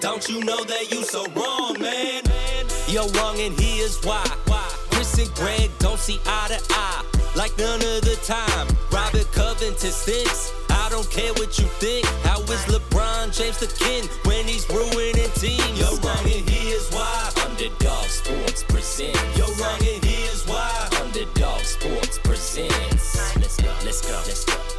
Don't you know that you so wrong, man? You're wrong and here's why. Chris and Greg don't see eye to eye. Like none of the time. Robert Covington stinks. I don't care what you think. How is LeBron James the king when he's ruining teams? You're wrong and here's why. Underdog Sports presents. You're wrong and here's why. Underdog Sports presents. Let's go, let's go, let's go.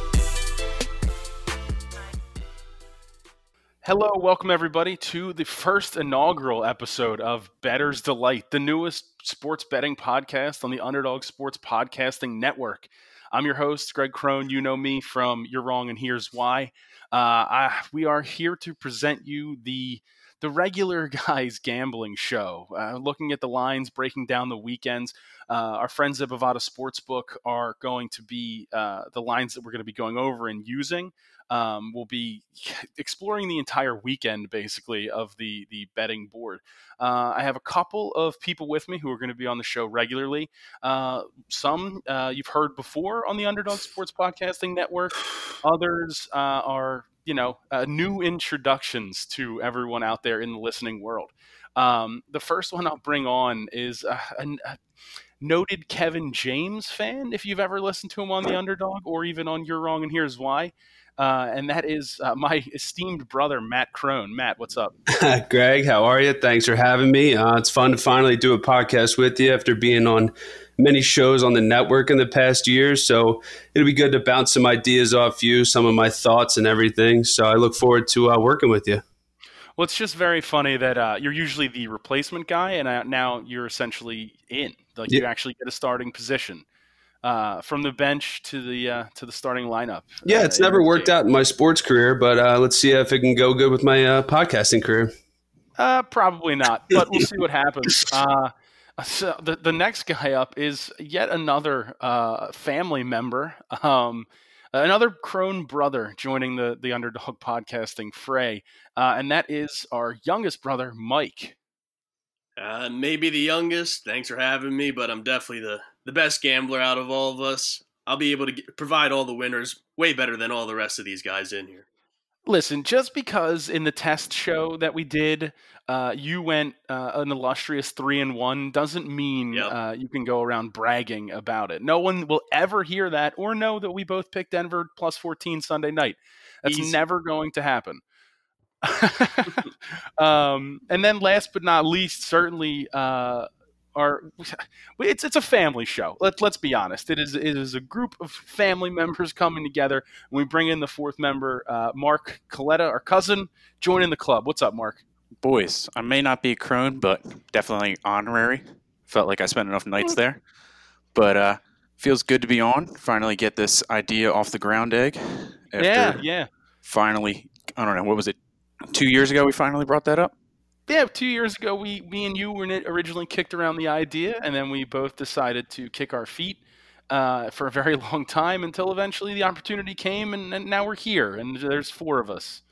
Hello, welcome everybody to the first inaugural episode of Better's Delight, the newest sports betting podcast on the Underdog Sports Podcasting Network. I'm your host, Greg Crone. You know me from You're Wrong and Here's Why. Uh, I, we are here to present you the the regular guys gambling show, uh, looking at the lines, breaking down the weekends. Uh, our friends at Bovada Sportsbook are going to be uh, the lines that we're going to be going over and using. Um, we'll be exploring the entire weekend, basically, of the the betting board. Uh, I have a couple of people with me who are going to be on the show regularly. Uh, some uh, you've heard before on the Underdog Sports Podcasting Network. Others uh, are you know uh, new introductions to everyone out there in the listening world. Um, the first one I'll bring on is a, a noted Kevin James fan. If you've ever listened to him on the Underdog or even on You're Wrong and Here's Why. Uh, and that is uh, my esteemed brother Matt Crone. Matt, what's up? Greg, how are you? Thanks for having me. Uh, it's fun to finally do a podcast with you after being on many shows on the network in the past year. So it'll be good to bounce some ideas off you, some of my thoughts and everything. So I look forward to uh, working with you. Well, it's just very funny that uh, you're usually the replacement guy, and uh, now you're essentially in. Like yeah. you actually get a starting position uh, from the bench to the uh, to the starting lineup. Yeah, it's uh, never worked game. out in my sports career, but uh, let's see if it can go good with my uh, podcasting career. Uh, probably not, but we'll see what happens. so the the next guy up is yet another family member. Um, another Crone brother joining the the underdog podcasting fray, and that is our youngest brother, Mike. Uh, maybe the youngest. Thanks for having me, but I'm definitely the the best gambler out of all of us. I'll be able to get, provide all the winners way better than all the rest of these guys in here. Listen, just because in the test show that we did, uh, you went uh, an illustrious three and one doesn't mean yep. uh, you can go around bragging about it. No one will ever hear that or know that we both picked Denver plus 14 Sunday night. That's Easy. never going to happen. um, and then last but not least, certainly uh, are it's it's a family show. Let let's be honest. It is it is a group of family members coming together. And we bring in the fourth member, uh, Mark Coletta, our cousin, joining the club. What's up, Mark? Boys, I may not be a crone, but definitely honorary. Felt like I spent enough nights there, but uh, feels good to be on. Finally, get this idea off the ground egg. yeah, yeah. Finally, I don't know what was it. Two years ago, we finally brought that up yeah, two years ago, we, me and you were originally kicked around the idea, and then we both decided to kick our feet uh, for a very long time until eventually the opportunity came, and, and now we're here, and there's four of us.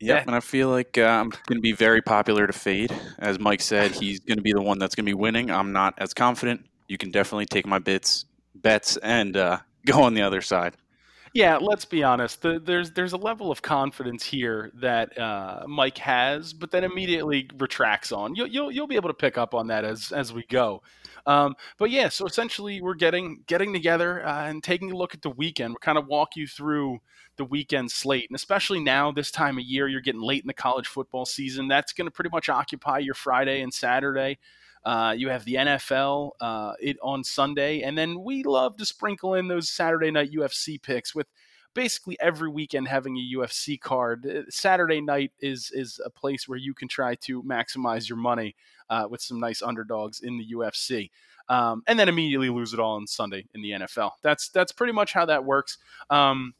Yep, yeah. and I feel like uh, I'm going to be very popular to fade. As Mike said, he's going to be the one that's going to be winning. I'm not as confident. You can definitely take my bits, bets, and uh, go on the other side. Yeah, let's be honest. The, there's there's a level of confidence here that uh, Mike has, but then immediately retracts on. You'll, you'll you'll be able to pick up on that as as we go. Um, but yeah, so essentially we're getting getting together uh, and taking a look at the weekend. We're kind of walk you through the weekend slate, and especially now this time of year, you're getting late in the college football season. That's going to pretty much occupy your Friday and Saturday. Uh, you have the NFL uh, it on Sunday, and then we love to sprinkle in those Saturday night UFC picks with basically every weekend having a UFC card. Uh, Saturday night is is a place where you can try to maximize your money uh, with some nice underdogs in the UFC. Um, and then immediately lose it all on Sunday in the NFL. That's that's pretty much how that works. Um,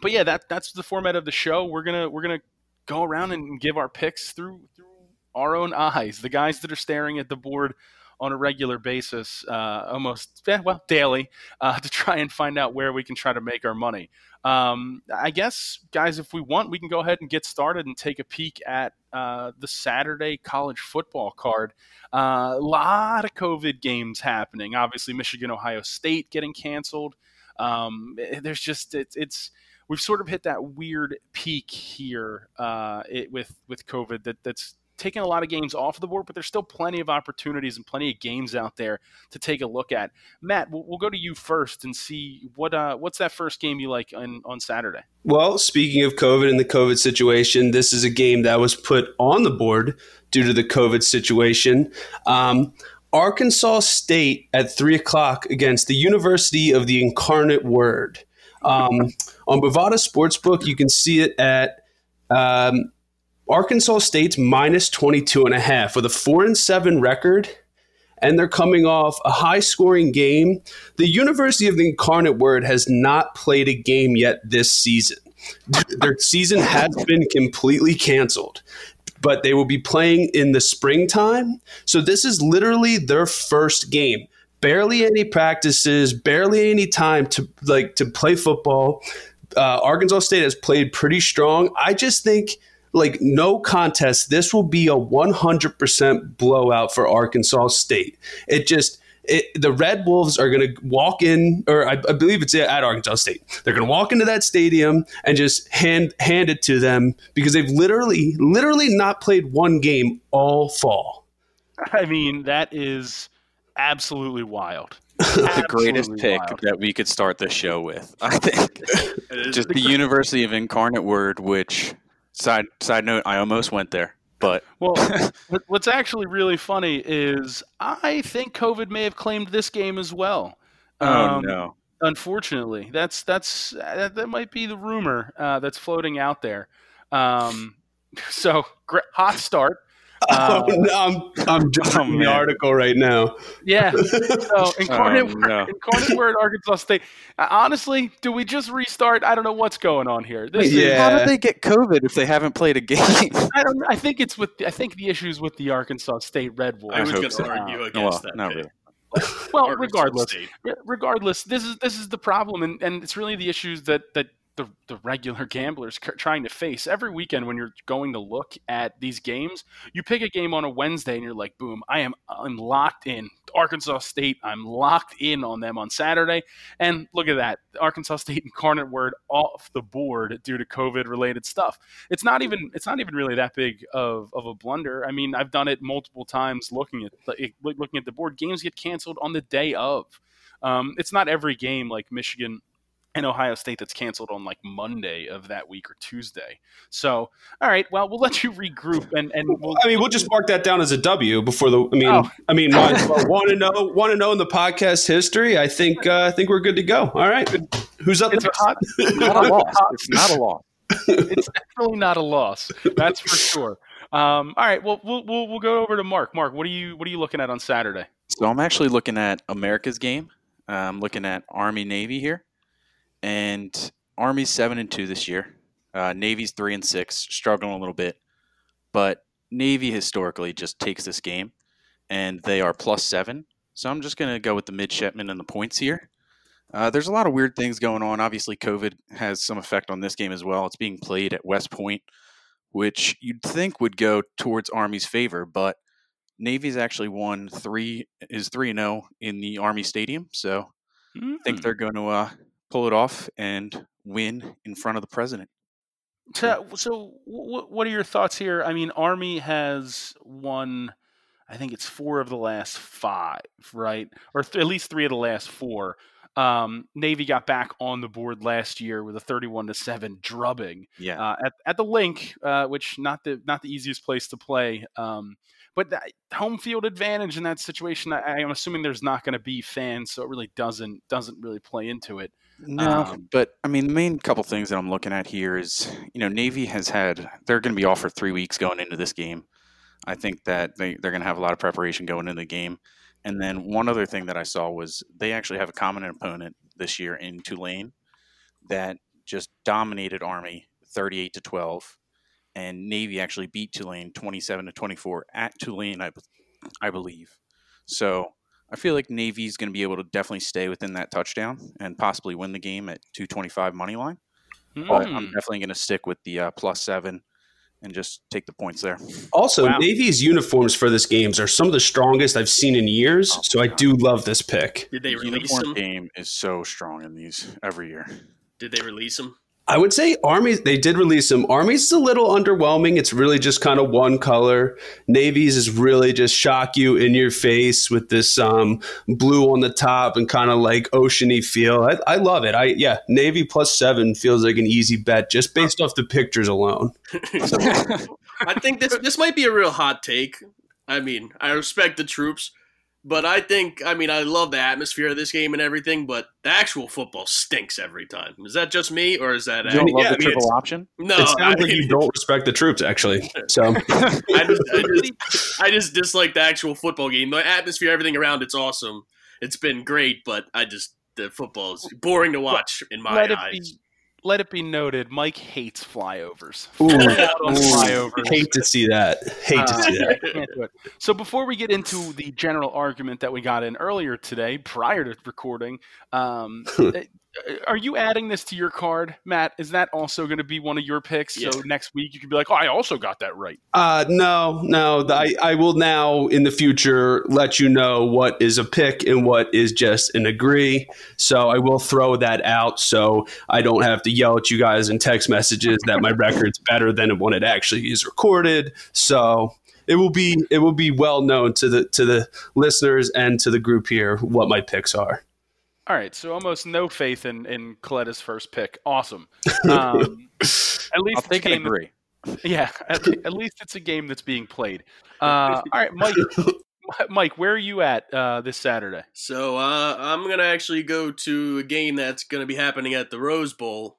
but yeah, that that's the format of the show. We're gonna we're gonna go around and give our picks through through our own eyes, the guys that are staring at the board on a regular basis, uh, almost eh, well daily, uh, to try and find out where we can try to make our money. Um, I guess, guys, if we want, we can go ahead and get started and take a peek at uh, the Saturday college football card. Uh, a lot of COVID games happening. Obviously, Michigan, Ohio State getting canceled. Um, eh, there's just it's it's we've sort of hit that weird peak here uh, it, with with COVID that that's taken a lot of games off the board, but there's still plenty of opportunities and plenty of games out there to take a look at. Matt, we'll, we'll go to you first and see what uh, what's that first game you like on, on Saturday. Well, speaking of COVID and the COVID situation, this is a game that was put on the board due to the COVID situation. Um, Arkansas State at three o'clock against the University of the Incarnate Word. Um, on Bovada Sportsbook, you can see it at um, Arkansas State's minus 22 and a half with a 4 and 7 record and they're coming off a high scoring game. The University of the Incarnate Word has not played a game yet this season. Their season has been completely canceled, but they will be playing in the springtime. So this is literally their first game. Barely any practices, barely any time to like to play football. Uh, Arkansas State has played pretty strong. I just think like no contest. This will be a 100% blowout for Arkansas State. It just it, the Red Wolves are going to walk in, or I, I, believe it's at Arkansas State. They're going to walk into that stadium and just hand hand it to them because they've literally, literally not played one game all fall. I mean, that is absolutely wild. the greatest pick wild. that we could start the show with, I think. Just the University of Incarnate Word, which Side side note: I almost went there, but well, what's actually really funny is I think COVID may have claimed this game as well. Oh um, no! Unfortunately, that's that's that, that might be the rumor uh, that's floating out there. Um, so hot start. Oh, um, no, I'm I'm drawing oh, the article right now. Yeah. So incarnate, oh, no. word, incarnate word Arkansas State. Uh, honestly, do we just restart? I don't know what's going on here. This yeah. Is, how did they get COVID if they haven't played a game? I don't. I think it's with. I think the issues with the Arkansas State Red Wolves. I was going to argue against well, that. Not really. well, regardless, regardless, this is this is the problem, and, and it's really the issues that that the, the regular gamblers trying to face. Every weekend when you're going to look at these games you pick a game on a wednesday and you're like boom i am i'm locked in. Arkansas state i'm locked in on them on saturday. And look at that arkansas state incarnate word off the board due to covid related stuff. It's not even it's not even really that big of, of a blunder. I mean i've done it multiple times looking at looking at the board. Games get canceled on the day of. Um, it's not every game like michigan and Ohio State that's canceled on like Monday of that week or Tuesday. So, all right, well, we'll let you regroup and and we'll, I mean, we'll just mark that down as a W before the. I mean, oh. I mean, want to know want to know in the podcast history? I think uh, I think we're good to go. All right, who's up? It's hot, not a loss. It's not a loss. it's definitely not a loss. That's for sure. Um, all right, well, we'll we'll we'll go over to Mark. Mark, what are you what are you looking at on Saturday? So I'm actually looking at America's game. I'm looking at Army Navy here and Army's seven and two this year. Uh, Navy's three and six, struggling a little bit, but Navy historically just takes this game, and they are plus seven. So I'm just going to go with the midshipmen and the points here. Uh, there's a lot of weird things going on. Obviously, COVID has some effect on this game as well. It's being played at West Point, which you'd think would go towards Army's favor, but Navy's actually won three is three and zero oh in the Army Stadium, so mm-hmm. I think hmm. they're going to uh, pull it off and win in front of the president. So, so what are your thoughts here? I mean, Army has won, I think it's four of the last five, right? Or th- at least three of the last four. Um, Navy got back on the board last year with a 31 to seven drubbing. Yeah. Uh, at, at the Linc, uh, which not the not the easiest place to play. Um, but home field advantage in that situation, I, am assuming there's not going to be fans, so it really doesn't doesn't really play into it. No, um, but I mean, the main couple things that I'm looking at here is, you know, Navy has had they're going to be off for three weeks going into this game. I think that they they're going to have a lot of preparation going into the game. And then one other thing that I saw was they actually have a common opponent this year in Tulane that just dominated Army 38 to 12 and Navy actually beat Tulane 27 to 24 at Tulane, I, I believe. So I feel like Navy's going to be able to definitely stay within that touchdown and possibly win the game at 225 money line. Mm. But I'm hmm. definitely going to stick with the uh, plus seven and just take the points there. Also, wow. Navy's uniforms for this games are some of the strongest I've seen in years, oh, so I do love this pick. Did they the release uniform them? game is so strong in these every year. Did they release them? I would say Armies, they did release some. Armies is a little underwhelming. It's really just kind of one color. Navies is really just shock you in your face with this um, blue on the top and kind of like oceany feel. I, I, love it. I Yeah, Navy plus seven feels like an easy bet just based off the pictures alone. I think this this might be a real hot take. I mean, I respect the troops, but I think, I mean, I love the atmosphere of this game and everything, but the actual football stinks every time. Is that just me, or is that? You don't love yeah, the I mean, triple option? No, it sounds I mean, like you don't respect the troops. Actually, so I, just, I, just, I just dislike the actual football game. The atmosphere, everything around it's awesome. It's been great, but I just the football is boring to watch in my eyes let it be noted, Mike hates flyovers. Ooh, flyovers. Hate to see that. Hate to uh, see that. So before we get into the general argument that we got in earlier today, prior to recording, um, are you adding this to your card, Matt? Is that also going to be one of your picks? Yeah. So next week you can be like, "Oh, I also got that right." Uh, no, no. I, I will now in the future let you know what is a pick and what is just an agree. So I will throw that out so I don't have to yell at you guys in text messages that my record's better than when it actually is recorded. So it will be it will be well known to the to the listeners and to the group here what my picks are. All right, so almost no faith in in Coletta's first pick. Awesome. Um, at least I'll take game, agree. Yeah, at, at, least it's a game that's being played. Uh, all right, Mike. Mike, where are you at uh, this Saturday? So uh, I'm gonna actually go to a game that's gonna be happening at the Rose Bowl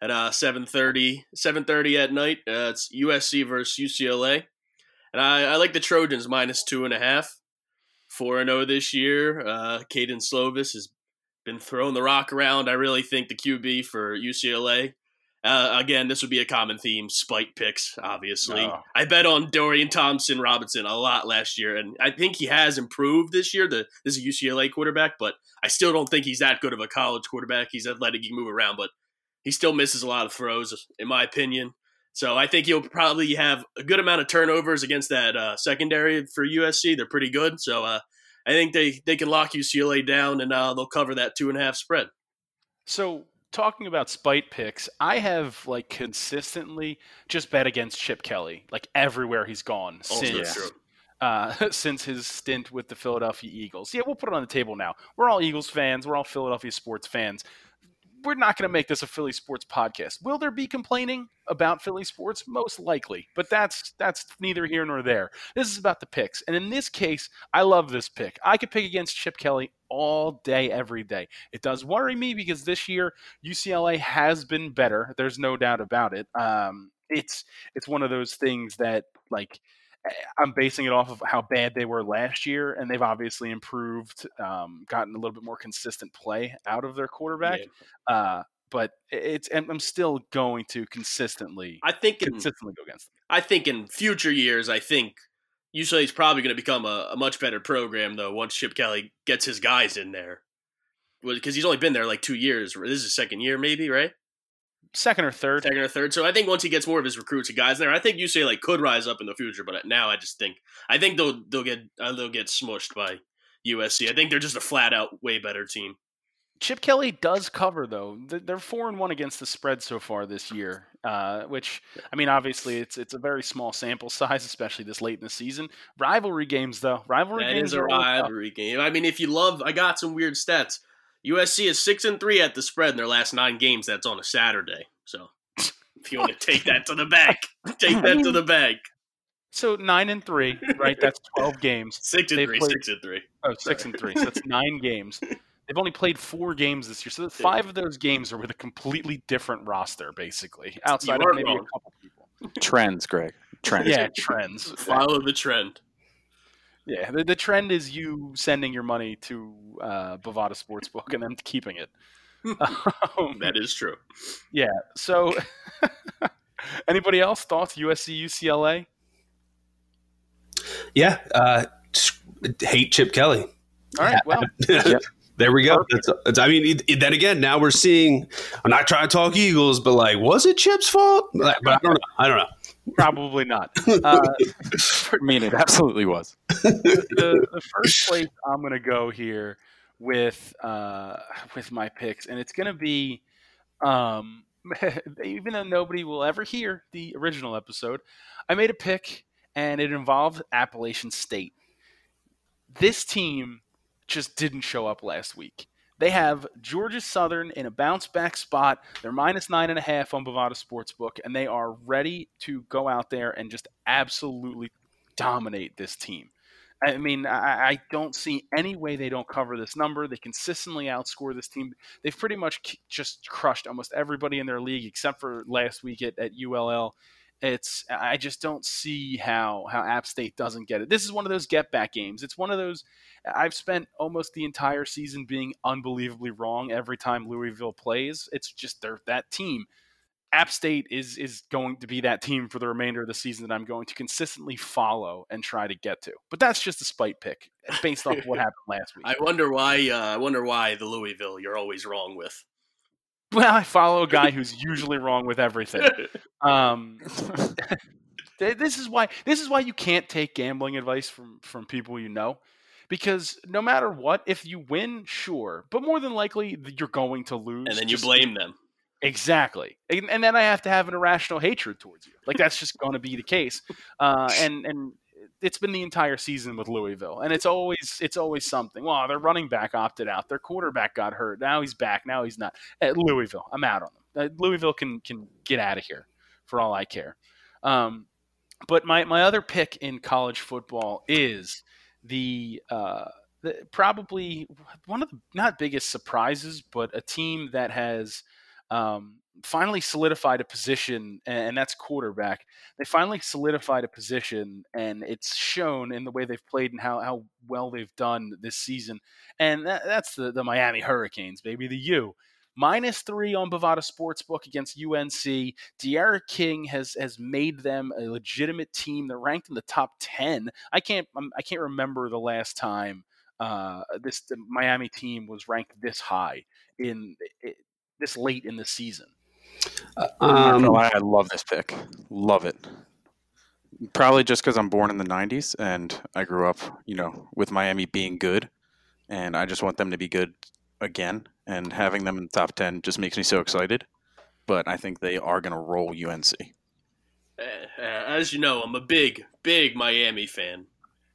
at uh, 7:30 7:30 at night. Uh, it's USC versus UCLA, and I, I like the Trojans minus two and a half. Four and zero oh this year. Uh, Kedon Slovis is been throwing the rock around. I really think the QB for UCLA. Uh, again, this would be a common theme: Spike picks. Obviously, no. I bet on Dorian Thompson Robinson a lot last year, and I think he has improved this year. The this is a UCLA quarterback, but I still don't think he's that good of a college quarterback. He's athletic, he can move around, but he still misses a lot of throws, in my opinion. So I think he'll probably have a good amount of turnovers against that uh, secondary for USC. They're pretty good, so uh, I think they they can lock UCLA down and uh, they'll cover that two and a half spread. So talking about spite picks, I have like consistently just bet against Chip Kelly like everywhere he's gone also since. True. Uh, since his stint with the Philadelphia Eagles. Yeah, we'll put it on the table now. We're all Eagles fans. We're all Philadelphia sports fans we're not going to make this a Philly sports podcast. Will there be complaining about Philly sports? Most likely, but that's that's neither here nor there. This is about the picks, and in this case, I love this pick. I could pick against Chip Kelly all day, every day. It does worry me because this year UCLA has been better. There's no doubt about it. Um, it's it's one of those things that like I'm basing it off of how bad they were last year, and they've obviously improved, um, gotten a little bit more consistent play out of their quarterback. Yeah. Uh, but it's I'm still going to consistently. I think consistently in, go against them. I think in future years, I think UCLA is probably going to become a, a, much better program though once Chip Kelly gets his guys in there, because he's only been there like two years. This is his second year, maybe, right? Second or third. Second or third. So I think once he gets more of his recruits and guys there, I think UCLA like could rise up in the future. But now I just think I think they'll they'll get uh, they'll get smushed by USC. I think they're just a flat out way better team. Chip Kelly does cover though. They're four and one against the spread so far this year, uh, which I mean, obviously it's it's a very small sample size, especially this late in the season. Rivalry games though, rivalry that games is a rivalry game. I mean, if you love, I got some weird stats. USC is six and three at the spread in their last nine games. That's on a Saturday. So if you want to take that to the bank, take that to the bank. So nine and three, right? That's twelve games. Six and They've three. Played, six and three. Oh, six and three. So that's nine games. They've only played four games this year, so five of those games are with a completely different roster, basically, outside of maybe wrong. a couple people. Trends, Greg. Trends. Yeah, trends. Follow the trend. Yeah, the, the trend is you sending your money to uh, Bovada Sportsbook and then keeping it. um, that is true. Yeah. So, anybody else thoughts USC UCLA? Yeah. Uh, hate Chip Kelly. All right. Well. There we go. I mean, then again, now we're seeing. I'm not trying to talk Eagles, but like, was it Chip's fault? But I don't know. I don't know. Probably not. Uh, I mean, it absolutely was. The, the first place I'm going to go here with uh, with my picks, and it's going to be um, even though nobody will ever hear the original episode, I made a pick and it involved Appalachian State. This team just didn't show up last week. They have Georgia Southern in a bounce back spot. They're minus nine and a half on Bovada Sportsbook, and they are ready to go out there and just absolutely dominate this team. I mean, I, I, don't see any way they don't cover this number. They consistently outscore this team. They've pretty much just crushed almost everybody in their league except for last week at, at ULL. It's I just don't see how how App State doesn't get it. This is one of those get back games. It's one of those I've spent almost the entire season being unbelievably wrong every time Louisville plays. It's just they're that team. App State is is going to be that team for the remainder of the season that I'm going to consistently follow and try to get to. But that's just a spite pick based off what happened last week. I wonder why. Uh, I wonder why the Louisville you're always wrong with. Well, I follow a guy who's usually wrong with everything. Um, this is why this is why you can't take gambling advice from from people you know, because no matter what, if you win, sure, but more than likely you're going to lose, and then you blame them. Exactly, and, and, then I have to have an irrational hatred towards you. Like that's just going to be the case, uh, and and it's been the entire season with Louisville, and it's always it's always something. Well, their running back opted out, their quarterback got hurt. Now he's back. Now he's not. At Louisville, I'm out on them. Uh, Louisville can can get out of here for all I care. Um, but my my other pick in college football is the. Uh, the, probably one of the not biggest surprises, but a team that has um, finally solidified a position, and that's quarterback. They finally solidified a position, and it's shown in the way they've played and how, how well they've done this season. And that, that's the, the Miami Hurricanes, baby, the U. Minus three on Bovada Sportsbook against UNC. D'Eriq King has has made them a legitimate team. They're ranked in the top ten. I can't um, I can't remember the last time uh, this Miami team was ranked this high in this late in the season. Uh, um, I, I love this pick. Love it. Probably just because I'm born in the '90s and I grew up, you know, with Miami being good, and I just want them to be good again. And having them in the top ten just makes me so excited. But I think they are going to roll UNC. Uh, as you know, I'm a big, big Miami fan.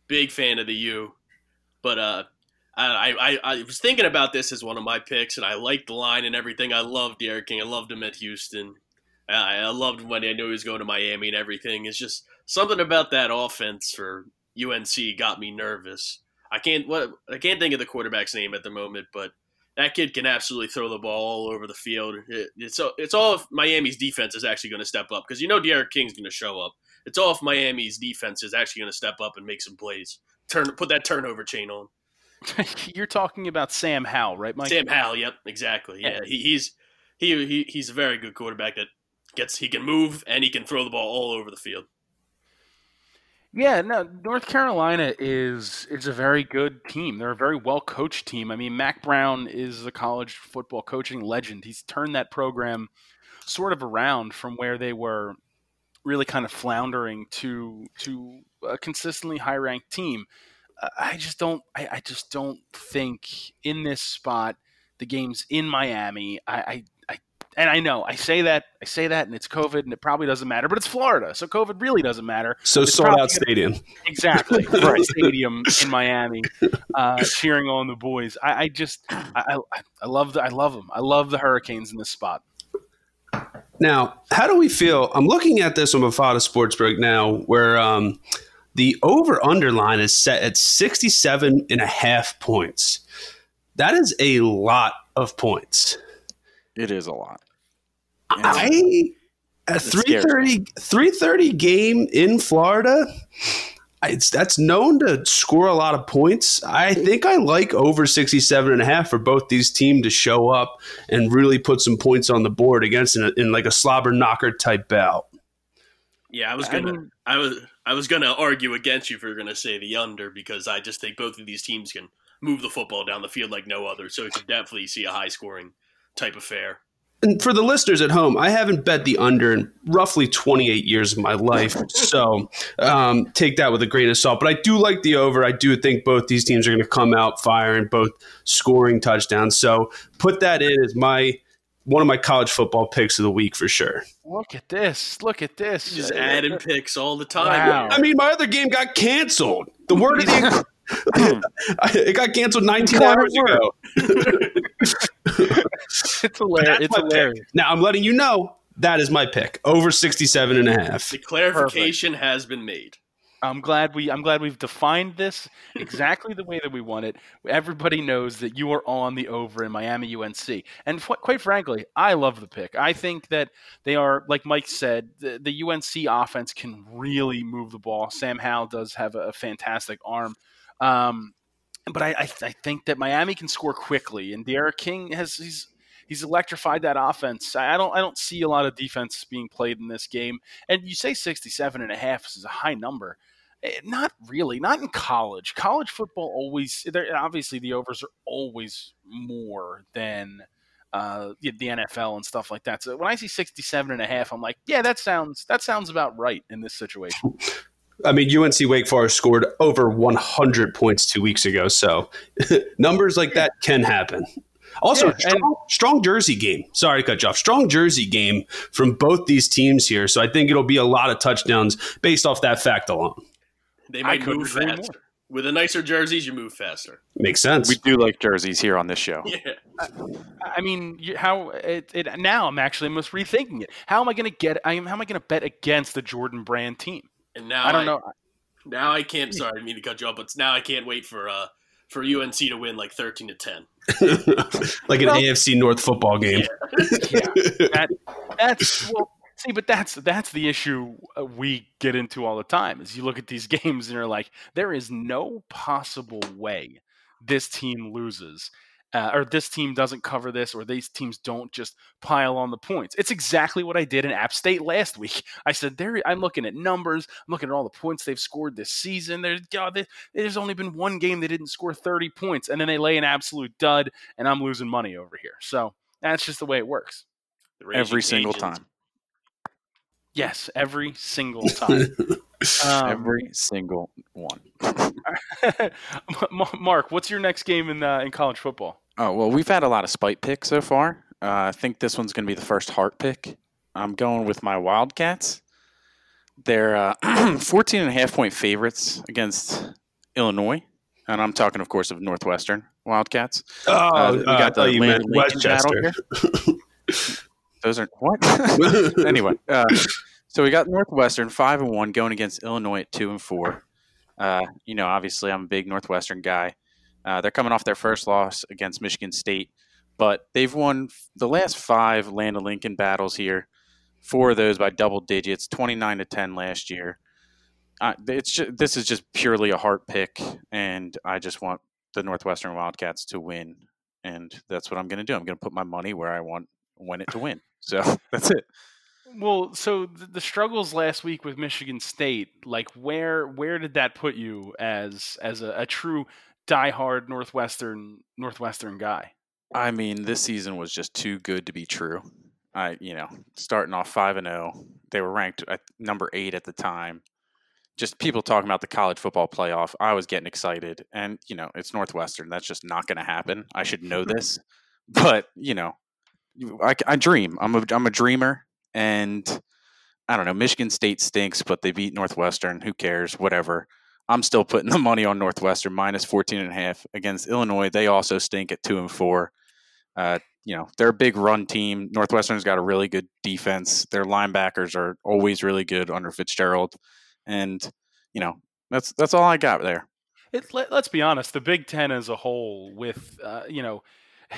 Big fan of the U. But uh, I, I, I was thinking about this as one of my picks, and I liked the line and everything. I loved D'Eriq King. I loved him at Houston. I, I loved when I knew he was going to Miami and everything. It's just something about that offense for UNC got me nervous. I can't what I can't think of the quarterback's name at the moment, but that kid can absolutely throw the ball all over the field. It, it's it's all if Miami's defense is actually going to step up because you know D'Eriq King's going to show up. It's all if Miami's defense is actually going to step up and make some plays. Turn put that turnover chain on. You're talking about Sam Howell, right, Mike? Sam Howell. Yep, exactly. Yeah, he, he's he, he he's a very good quarterback that gets he can move and he can throw the ball all over the field. Yeah, no, North Carolina is is a very good team. They're a very well coached team. I mean, Mack Brown is a college football coaching legend. He's turned that program sort of around from where they were really kind of floundering to to a consistently high ranked team. I just don't. I, I, just don't think in this spot the game's in Miami. I, I, I, and I know I say that I say that, and it's COVID, and it probably doesn't matter. But it's Florida, so COVID really doesn't matter. So it's sold out stadium, exactly. right, stadium in Miami, uh, cheering on the boys. I, I just, I, I love the, I love them. I love the Hurricanes in this spot. Now, how do we feel? I'm looking at this on Bovada Sportsbook now, where. Um, the over underline is set at 67 and a half points. That is a lot of points. It is a lot. I a 330 330 game in Florida. It's that's known to score a lot of points. I think I like over 67 and a half for both these teams to show up and really put some points on the board against in, a, in like a slobber knocker type bout. Yeah, I was gonna, I, mean, I was, I was gonna argue against you if you're gonna say the under because I just think both of these teams can move the football down the field like no other. So you could definitely see a high scoring type affair. And for the listeners at home, I haven't bet the under in roughly 28 years of my life. so um, take that with a grain of salt. But I do like the over. I do think both these teams are going to come out firing, both scoring touchdowns. So put that in as my one of my college football picks of the week for sure. Look at this! Look at this! Just adding picks all the time. Wow. I mean, my other game got canceled. The word of the it got canceled 19 hours ago. It's hilarious. It's my pick. hilarious. Now I'm letting you know that is my pick over 67 and a half. The clarification has been made. I'm glad we I'm glad we've defined this exactly the way that we want it. Everybody knows that you are on the over in Miami UNC, and qu- quite frankly, I love the pick. I think that they are, like Mike said, the, the UNC offense can really move the ball. Sam Howell does have a, a fantastic arm. Um, but I, I, I think that Miami can score quickly, and D'Eriq King has he's he's electrified that offense. I I don't I don't see a lot of defense being played in this game. And you say 67 and a half is a high number. Eh, Not really, not in college. College football always there obviously the overs are always more than uh, the NFL and stuff like that. So when I see 67 and a half, I'm like, yeah, that sounds that sounds about right in this situation. I mean, UNC Wake Forest scored over 100 points two weeks ago, so numbers like that can happen. Also, Yeah, and- strong, strong Jersey game. Sorry to cut you off. Strong Jersey game from both these teams here. So I think it'll be a lot of touchdowns based off that fact alone. They might move faster. With the nicer jerseys, you move faster. Makes sense. We do like jerseys here on this show. Yeah. I mean, how it, it now I'm actually almost rethinking it. How am I going to get? I am how am I going to bet against the Jordan Brand team? And now I don't know. Now I can't. Sorry, I didn't mean to cut you off, but now I can't wait for uh for UNC to win like thirteen to ten. like an Well- AFC North football game. Yeah, that, that's well. See, but that's that's the issue uh, we get into all the time. Is you look at these games and you're like, there is no possible way this team loses, uh, or this team doesn't cover this, or these teams don't just pile on the points. It's exactly what I did in App State last week. I said there. I'm looking at numbers. I'm looking at all the points they've scored this season. There's God, there- there's only been one game they didn't score 30 points, and then they lay an absolute dud, and I'm losing money over here. So that's just the way it works. Every single time. Yes, every single time. Um, Every single one. Mark, what's your next game in uh, in college football? Oh, well, we've had a lot of spite picks so far. Uh, I think this one's going to be the first heart pick. I'm going with my Wildcats. They're uh, 14 and a half point favorites against Illinois. And I'm talking, of course, of Northwestern Wildcats. Oh, Uh, we uh, I got the thought you meant Landon Lincoln battle Westchester. Those aren't what? anyway, uh, so we got Northwestern five and one going against Illinois at two and four. Uh, you know, obviously, I'm a big Northwestern guy. Uh, they're coming off their first loss against Michigan State, but they've won the last five Land of Lincoln battles here. Four of those by double digits, 29 to 10 last year. Uh, it's just, this is just purely a heart pick, and I just want the Northwestern Wildcats to win, and that's what I'm going to do. I'm going to put my money where I want want it to win. So that's it. Well, so the, the struggles last week with Michigan State, like where where did that put you as as a, a true diehard Northwestern Northwestern guy? I mean, this season was just too good to be true. I, you know, starting off five and zero, they were ranked at number eight at the time. Just people talking about the college football playoff. I was getting excited, and you know, it's Northwestern. That's just not going to happen. I should know this, but you know, I, I dream. I'm a I'm a dreamer, and I don't know. Michigan State stinks, but they beat Northwestern. Who cares? Whatever. I'm still putting the money on Northwestern minus 14 and a half against Illinois. They also stink at two and four. Uh, you know, they're a big run team. Northwestern's got a really good defense. Their linebackers are always really good under Fitzgerald. And, you know, that's that's all I got there. It, let, let's be honest, the Big Ten as a whole, with uh, you know,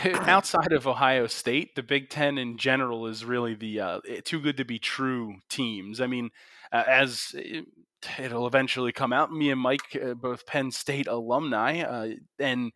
outside of Ohio State, the Big Ten in general is really the uh, too good to be true teams. I mean, uh, as it, it'll eventually come out, me and Mike, uh, both Penn State alumni, uh, and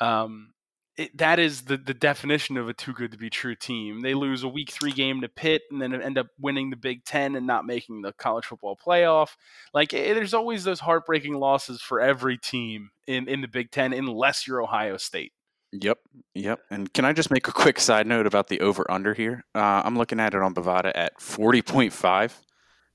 um, it, that is the, the definition of a too good to be true team. They lose a week three game to Pitt and then end up winning the Big Ten and not making the college football playoff. Like eh, there's always those heartbreaking losses for every team in, in the Big Ten, unless you're Ohio State. Yep, yep. And can I just make a quick side note about the over under here? Uh, I'm looking at it on Bovada at 40.5.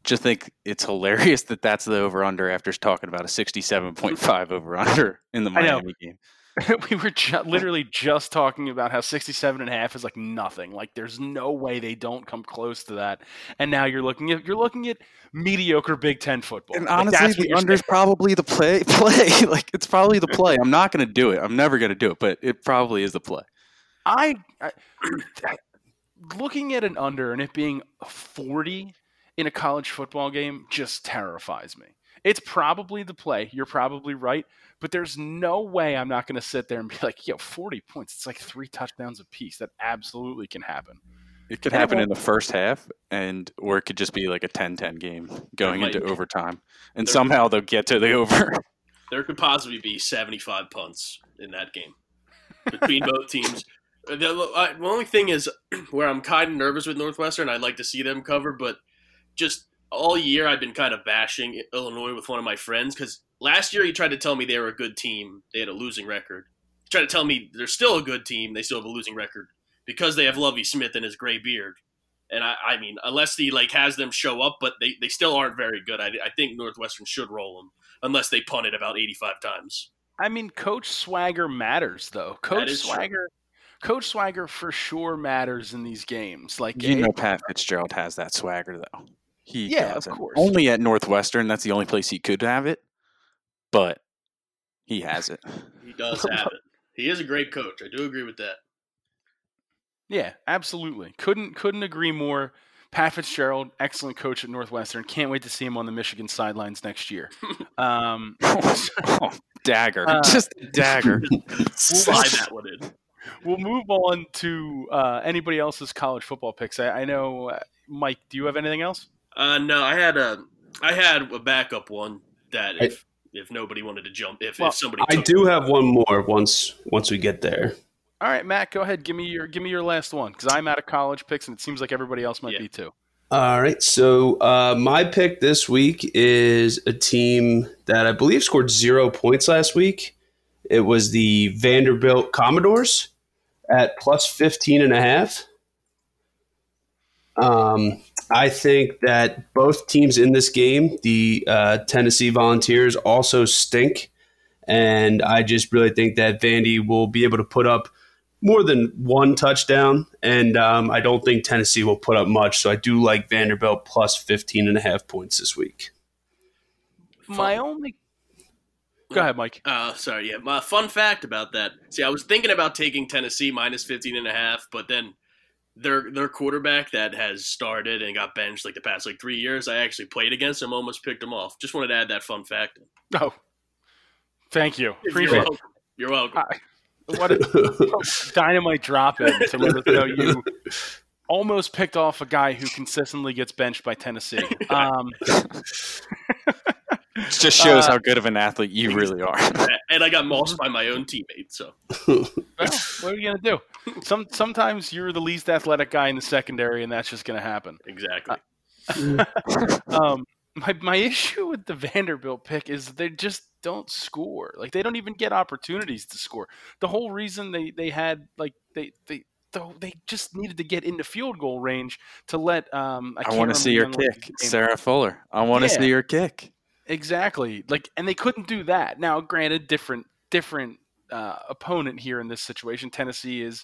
Just think it's hilarious that that's the over under after talking about a 67.5 over under in the Miami game. we were ju- literally just talking about how 67 and a half is like nothing. Like there's no way they don't come close to that. And now you're looking at you're looking at mediocre Big 10 football. And Like, honestly, the under's saying. probably the play. Play like it's probably the play. I'm not going to do it. I'm never going to do it, but it probably is the play. I, I looking at an under and it being 40 in a college football game just terrifies me. It's probably the play. You're probably right, but there's no way I'm not going to sit there and be like, "Yo, 40 points. It's like three touchdowns apiece." That absolutely can happen. It could And it happen in the first half, and or it could just be like a 10-10 game going might- into overtime, and there- somehow they'll get to the over. There could possibly be 75 punts in that game between both teams. The, uh, the only thing is where I'm kind of nervous with Northwestern. I'd like to see them cover, but just all year I've been kind of bashing Illinois with one of my friends because last year he tried to tell me they were a good team. They had a losing record. He tried to tell me they're still a good team. They still have a losing record because they have Lovie Smith and his gray beard. And I, I mean, unless he like has them show up, but they, they still aren't very good. I, I think Northwestern should roll them unless they punt it about 85 times. I mean, Coach Swagger matters though. Coach is true. Swagger, Coach Swagger for sure matters in these games. Like You know, Pat Fitzgerald has that swagger though. He Yeah, of course. Only at Northwestern. That's the only place he could have it, but he has it. He does have it. He is a great coach. I do agree with that. Yeah, absolutely. Couldn't couldn't agree more. Pat Fitzgerald, excellent coach at Northwestern. Can't wait to see him on the Michigan sidelines next year. Um, oh, dagger, Uh, just dagger. Slide that one in. we'll move on to uh, anybody else's college football picks. I, I know, uh, Mike. Do you have anything else? Uh, no, I had a, I had a backup one that if if nobody wanted to jump, if, Well, if somebody, I took do have one more once once we get there. All right, Matt, go ahead. Give me your give me your last one because I'm out of college picks, and it seems like everybody else might Yeah. be too. All right. So uh, my pick this week is a team that I believe scored zero points last week. It was the Vanderbilt Commodores at plus 15 and a half. Um, I think that both teams in this game, the uh, Tennessee Volunteers, also stink. And I just really think that Vandy will be able to put up more than one touchdown, and um, I don't think Tennessee will put up much. So I do like Vanderbilt plus 15 and a half points this week. My only. Go ahead, Mike. Uh, sorry, yeah. My fun fact about that. See, I was thinking about taking Tennessee minus 15 and a half, but then their their quarterback that has started and got benched like the past like three years, I actually played against him, almost picked him off. Just wanted to add that fun fact. in. Oh, thank you. You're Appreciate it. welcome. You're welcome. What a dynamite drop in to let us know you almost picked off a guy who consistently gets benched by Tennessee. Um, It just shows Uh, how good of an athlete you really are. and I got mossed by my own teammate. So well, what are you gonna do? Some sometimes you're the least athletic guy in the secondary, and that's just gonna happen. exactly. Um, my my issue with the Vanderbilt pick is they just don't score. Like they don't even get opportunities to score. The whole reason they they had like they they. though They just needed to get into field goal range to let. Um, I, I want to see your remember the young lady's kick. Sarah Fuller. I want to Yeah. see your kick. Exactly. Like, and they couldn't do that. Now, granted, different different uh, opponent here in this situation. Tennessee is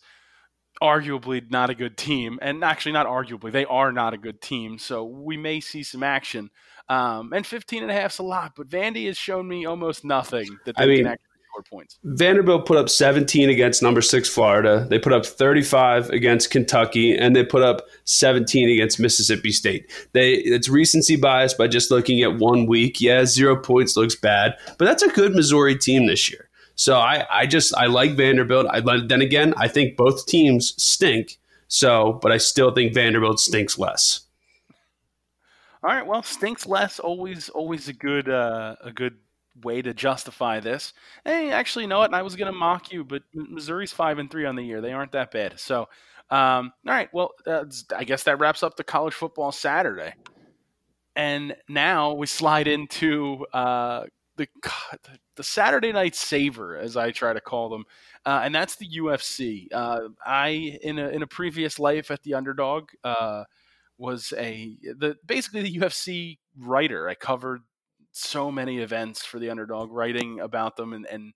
arguably not a good team, and actually not arguably, they are not a good team. So we may see some action. Um, and 15 and a half is a lot, but Vandy has shown me almost nothing that they I mean- can actually score points. Vanderbilt put up 17 against number six Florida. They put up 35 against Kentucky, and they put up 17 against Mississippi State. They it's recency bias by just looking at one week. Yeah, zero points looks bad, but that's a good Missouri team this year. So I, I just I like Vanderbilt. I then again I think both teams stink. So, but I still think Vanderbilt stinks less. All right, well, stinks less. Always, always a good, uh, a good way to justify this. Hey, actually, you know what? I was going to mock you, but Missouri's five and three on the year. They aren't that bad. So, um, all right. Well, I guess that wraps up the college football Saturday, and now we slide into uh, the the Saturday night saver, as I try to call them, uh, and that's the UFC. Uh, I in a in a previous life at the Underdog. Uh, was a the basically the UFC writer. I covered so many events for the underdog, writing about them, and and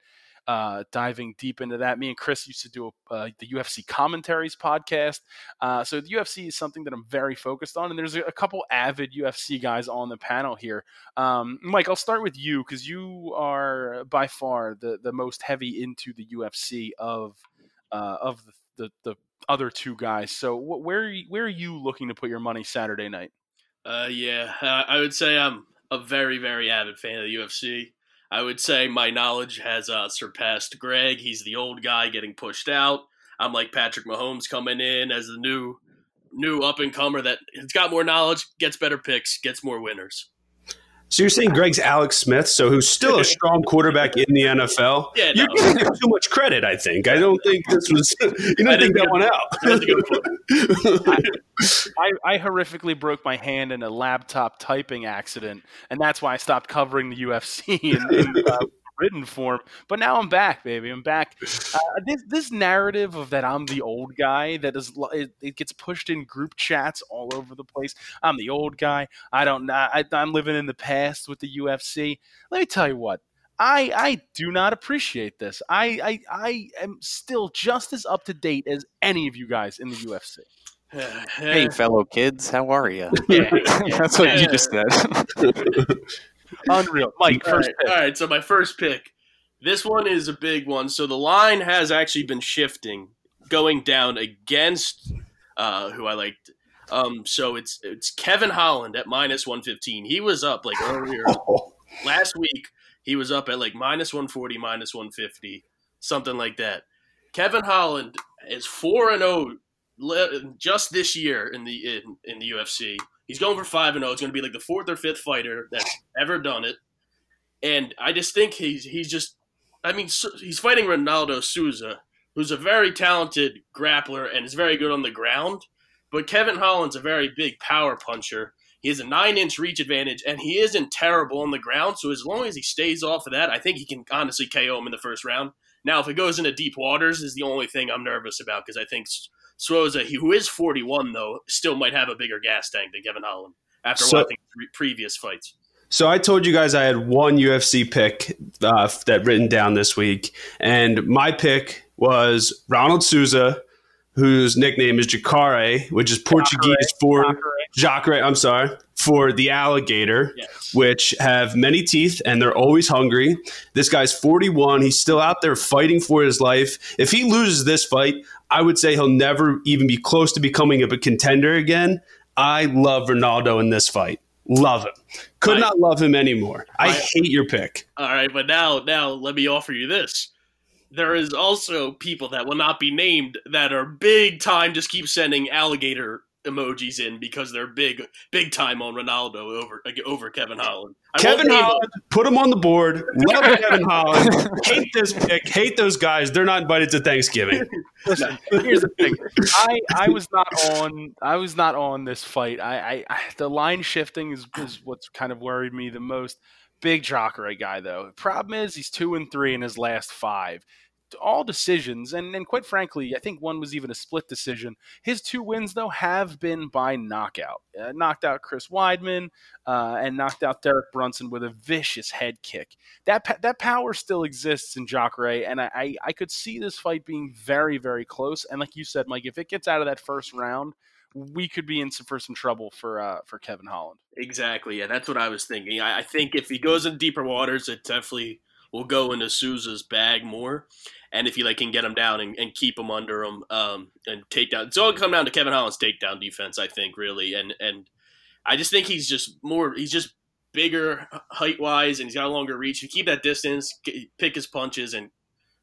uh, diving deep into that. Me and Chris used to do a, uh, the UFC commentaries podcast. Uh, so the UFC is something that I'm very focused on, and there's a, a couple avid UFC guys on the panel here. Um, Mike, I'll start with you because you are by far the the most heavy into the UFC of uh, of the, the, the other two guys. So wh- where where are you looking to put your money Saturday night? Uh, yeah, uh, I would say I'm a very, very avid fan of the UFC. I would say my knowledge has uh, surpassed Greg. He's the old guy getting pushed out. I'm like Patrick Mahomes coming in as the new, new up and comer that has got more knowledge, gets better picks, gets more winners. So you're saying Greg's Alex Smith, so who's still a strong quarterback in the NFL? Yeah, You're giving him too much credit. I think. I don't think this was. You didn't think that one out. I, I horrifically broke my hand in a laptop typing accident, and that's why I stopped covering the UFC in, in uh, written form. But now I'm back, baby. I'm back. Uh, this this narrative of that I'm the old guy that is lo- it, it gets pushed in group chats all over the place. I'm the old guy. I don't. I, I'm living in the past with the UFC. Let me tell you what. I, I do not appreciate this. I, I I am still just as up to date as any of you guys in the UFC. Hey, fellow kids, how are you? Yeah, That's what you just said. Unreal, Mike. All First right, pick. all right, so my first pick. This one is a big one. So the line has actually been shifting, going down against uh, who I liked. Um, so it's it's Kevin Holland at minus one fifteen. He was up like earlier last week. He was up at like minus one forty, minus one fifty, something like that. Kevin Holland is four and zero just this year in the in, in the UFC. He's going for five and zero. It's going to be like the fourth or fifth fighter that's ever done it. And I just think he's he's just. I mean, he's fighting Ronaldo Souza, who's a very talented grappler and is very good on the ground. But Kevin Holland's a very big power puncher. He has a nine inch reach advantage, and he isn't terrible on the ground. So as long as he stays off of that, I think he can honestly KO him in the first round. Now, if it goes into deep waters, is the only thing I'm nervous about because I think S- Souza, who is 41 though, still might have a bigger gas tank than Kevin Holland after So- watching pre- previous fights. So I told you guys I had one UFC pick uh, that written down this week, and my pick was Ronald Souza, whose nickname is Jacare, which is Portuguese for Jacare. I'm sorry for the alligator, Yes. which have many teeth and they're always hungry. This guy's 41. He's still out there fighting for his life. If he loses this fight, I would say he'll never even be close to becoming a contender again. I love Ronaldo in this fight. Love him. Could not love him anymore. I hate your pick. All right, but now, now let me offer you this. There is also people that will not be named that are big time. Just keep sending alligator emojis in because they're big, big time on Ronaldo over over Kevin Holland. I Kevin. Holland, put him on the board. Love Kevin Holland. Hate this pick. Hate those guys. They're not invited to Thanksgiving. Listen, here's the thing. I, I was not on I was not on this fight. I, I, I the line shifting is, is what's kind of worried me the most. Big Jacare guy though. Problem is he's two and three in his last five. All decisions, and, and quite frankly, I think one was even a split decision. His two wins though have been by knockout. Uh, knocked out Chris Weidman uh, and knocked out Derek Brunson with a vicious head kick that that power still exists in Jacare, and I, I I could see this fight being very very close. And like you said, Mike, if it gets out of that first round, we could be in some, for some trouble for uh, for Kevin Holland. Exactly, yeah, that's what I was thinking. I, I think if he goes in deeper waters, it definitely will go into Souza's bag more. And if he like can get him down and, and keep him under him um, and take down, it's all come down to Kevin Holland's takedown defense, I think, really. And and I just think he's just more, he's just bigger height wise, and he's got a longer reach. You keep that distance, pick his punches, and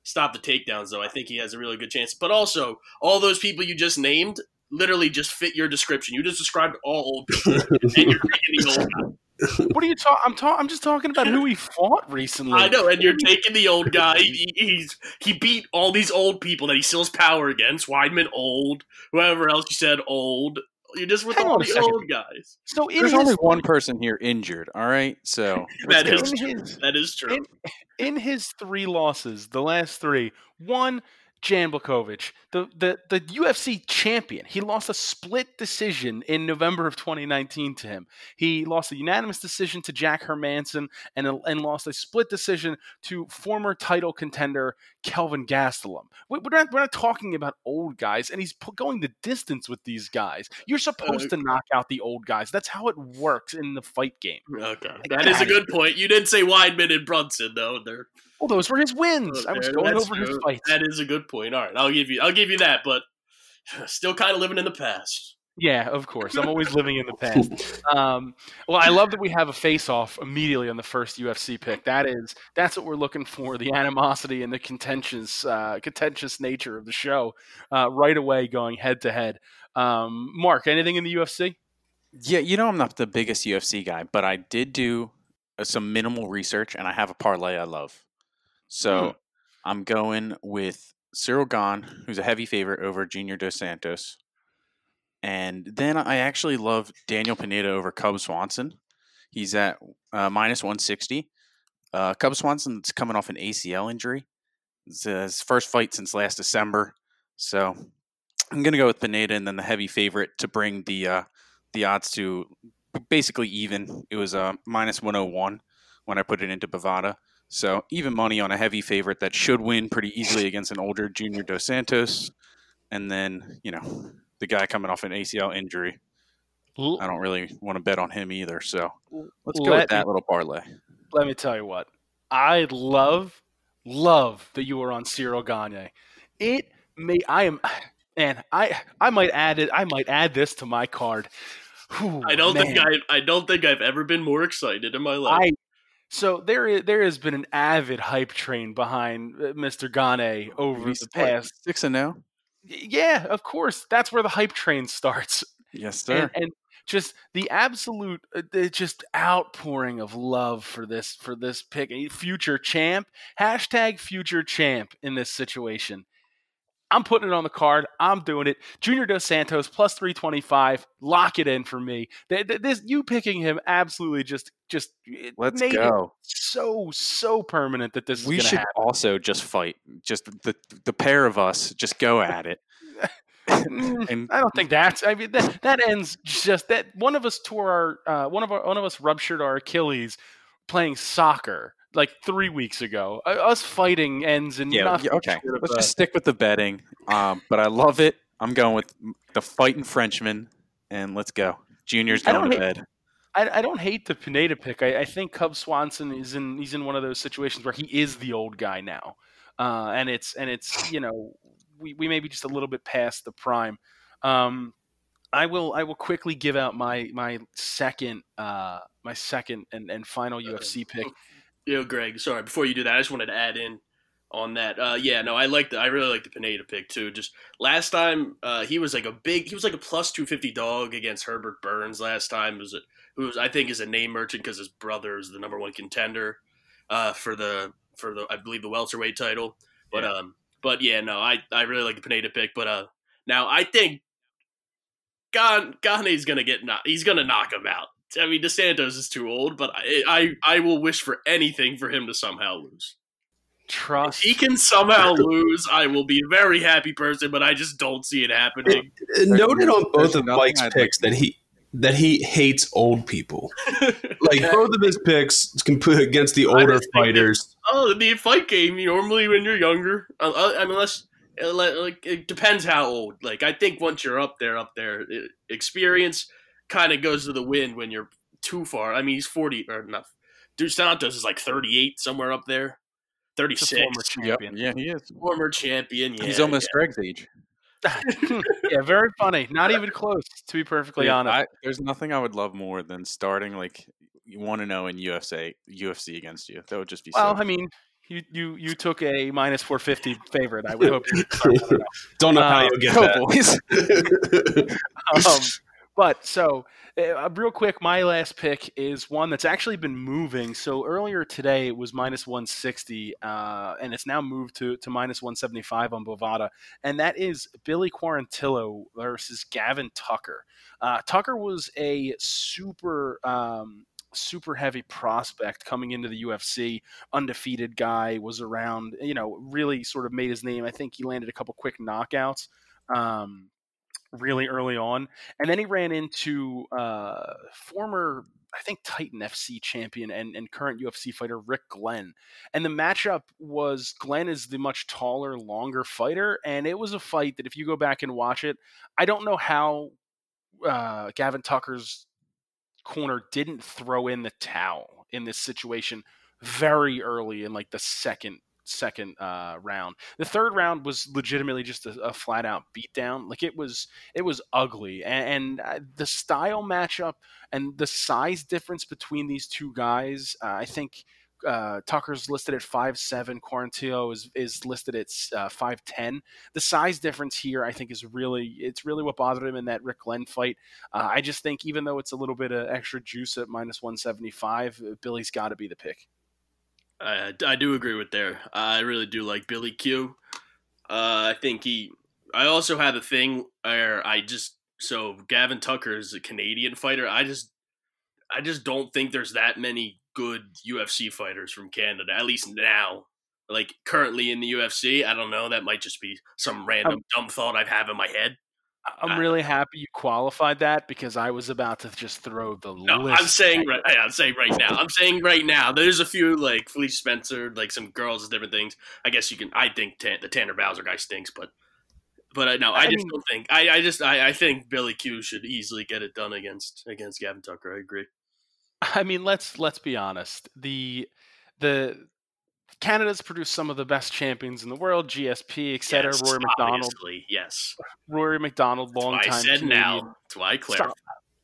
stop the takedowns, though, I think he has a really good chance. But also, all those people you just named literally just fit your description. You just described all old people, and you're taking the old guy. What are you talking? I'm talking. I'm just talking about who he fought recently. I know, and you're taking the old guy. He, he's he beat all these old people that he still has power against. Weidman old, whoever else you said old. You're just with Hang all on the second. old guys. So There's his, only one person here injured. All right, so That let's is go. in true. his That is true. in, in his three losses, the last three, one Jan Blachowicz, the, the, the UFC champion. He lost a split decision in November of 2019 to him. He lost a unanimous decision to Jack Hermansson and, and lost a split decision to former title contender Kelvin Gastelum. We're not, we're not talking about old guys, and he's going the distance with these guys. You're supposed uh, to knock out the old guys. That's how it works in the fight game. Okay, that is a good point. You didn't say Weidman and Brunson though. They're well, those were his wins. I was going over true. his fights. That is a good point. All right, I'll give you, I'll give you that, but still kind of living in the past. Yeah, of course. I'm always living in the past. Um, well, I love that we have a face-off immediately on the first UFC pick. That is, that's what we're looking for: the animosity and the contentious, uh, contentious nature of the show. Uh, right away, going head to head. Um, Mark, anything in the UFC? Yeah, you know I'm not the biggest UFC guy, but I did do uh, some minimal research, and I have a parlay I love. So mm. I'm going with Ciryl Gane, who's a heavy favorite over Junior Dos Santos. And then I actually love Daniel Pineda over Cub Swanson. He's at uh, minus 160. Uh, Cub Swanson's coming off an ACL injury. It's uh, his first fight since last December. So I'm going to go with Pineda and then the heavy favorite to bring the uh, the odds to basically even. It was uh, minus 101 when I put it into Bovada. So even money on a heavy favorite that should win pretty easily against an older Junior Dos Santos, and then you know the guy coming off an ACL injury. I don't really want to bet on him either. So let's go let with that me, little parlay. Let me tell you what I love, love that you were on Ciryl Gane. It may I am, and I I might add it. I might add this to my card. Whew, I don't man. think I I don't think I've ever been more excited in my life. I so there is, there has been an avid hype train behind uh, Mr. Gane over He's the past six and now. Yeah, of course. That's where the hype train starts. Yes, sir. And, and just the absolute, uh, just outpouring of love for this for this pick, future champ. Hashtag future champ in this situation. I'm putting it on the card. I'm doing it. Junior Dos Santos plus 325. Lock it in for me. This you picking him absolutely just just let's go. so so permanent that this we should happen. also just fight. Just the the pair of us just go at it. Mm, and, I don't think that's. I mean, that, that ends just that one of us tore our uh, one of our one of us ruptured our Achilles playing soccer like three weeks ago. Uh, us fighting ends in yeah. okay, let's just stick with the betting. Um, but I love it. I'm going with the fighting Frenchman, and let's go. Junior's going to hate, bed. I, I, don't hate the Pineda pick. I, I, think Cub Swanson is in. He's in one of those situations where he is the old guy now, uh, and it's and it's you know we, we may be just a little bit past the prime. Um, I will I will quickly give out my my second uh, my second and, and final UFC pick know, Greg, sorry, before you do that, I just wanted to add in on that. Uh, yeah, no, I like the, I really like the Pineda pick too. Just last time, uh, he was like a big, he was like a plus two fifty dog against Herbert Burns last time. A, who I think is a name merchant because his brother is the number one contender uh, for the for the I believe the welterweight title. But yeah. um, but yeah, no, I I really like the Pineda pick. But uh, now I think Gane Gane's gonna get not, he's gonna knock him out. I mean, Dos Santos is too old, but I, I, I will wish for anything for him to somehow lose. Trust. If he can somehow lose, I will be a very happy person, but I just don't see it happening. It, noted on both of Mike's picks that he that he hates old people. like both of his picks can put against the older fighters. Oh, the fight game. Normally, when you're younger, uh, uh, I mean, unless uh, like it depends how old. Like I think once you're up there, up there, experience kind of goes to the wind when you're too far. I mean, he's 40 or enough. Dos Santos is like 38, somewhere up there. 36. Former champion. Yep. Yeah, he is. Former champion. Yeah, he's almost yeah. Greg's age. yeah, very funny. Not even close, to be perfectly yeah, honest. I, there's nothing I would love more than starting like you want to know in UFC UFC against you. That would just be. Well, so I mean, you you you took a minus 450 favorite. I would hope. You Don't know um, how you'll get that. um, but so, uh, real quick, my last pick is one that's actually been moving. So earlier today it was minus 160, uh, and it's now moved to, to minus 175 on Bovada, and that is Billy Quarantillo versus Gavin Tucker. Uh, Tucker was a super. Um, super heavy prospect coming into the UFC, undefeated guy, was around, you know, really sort of made his name. I think he landed a couple quick knockouts. Um, really early on, and then he ran into uh, former I think Titan FC champion and, and current UFC fighter Rick Glenn. And the matchup was Glenn is the much taller, longer fighter. And it was a fight that if you go back and watch it, I don't know how uh, Gavin Tucker's corner didn't throw in the towel in this situation very early in like the second second uh, round. The third round was legitimately just a, a, flat out beatdown. Like it was, it was ugly, and, and uh, the style matchup and the size difference between these two guys, uh, I think. Uh, Tucker's listed at five seven. Quarantillo is is listed at uh, five ten. The size difference here, I think, is really it's really what bothered him in that Rick Glenn fight. Uh, I just think even though it's a little bit of extra juice at minus one seventy five, Billy's got to be the pick. I, I do agree with there. I really do like Billy Q. Uh, I think he. I also had a thing where I just so Gavin Tucker is a Canadian fighter. I just I just don't think there's that many good UFC fighters from Canada. At least now, like currently in the UFC. I don't know. That might just be some random um, dumb thought I have in my head. I'm really happy you qualified that because I was about to just throw the no, list. I'm saying right. I'm saying right now. I'm saying right now. There's a few like Felice Spencer, like some girls, different things. I guess you can. I think Tan, the Tanner Boser guy stinks, but but uh, no, I, I just mean, don't think. I, I just I, I think Billy Q should easily get it done against against Gavin Tucker. I agree. I mean, let's let's be honest. The the Canada's produced some of the best champions in the world, GSP, etc. Yes, Rory MacDonald. Yes. Rory MacDonald, long time. I said Canadian. now. That's why I clarified.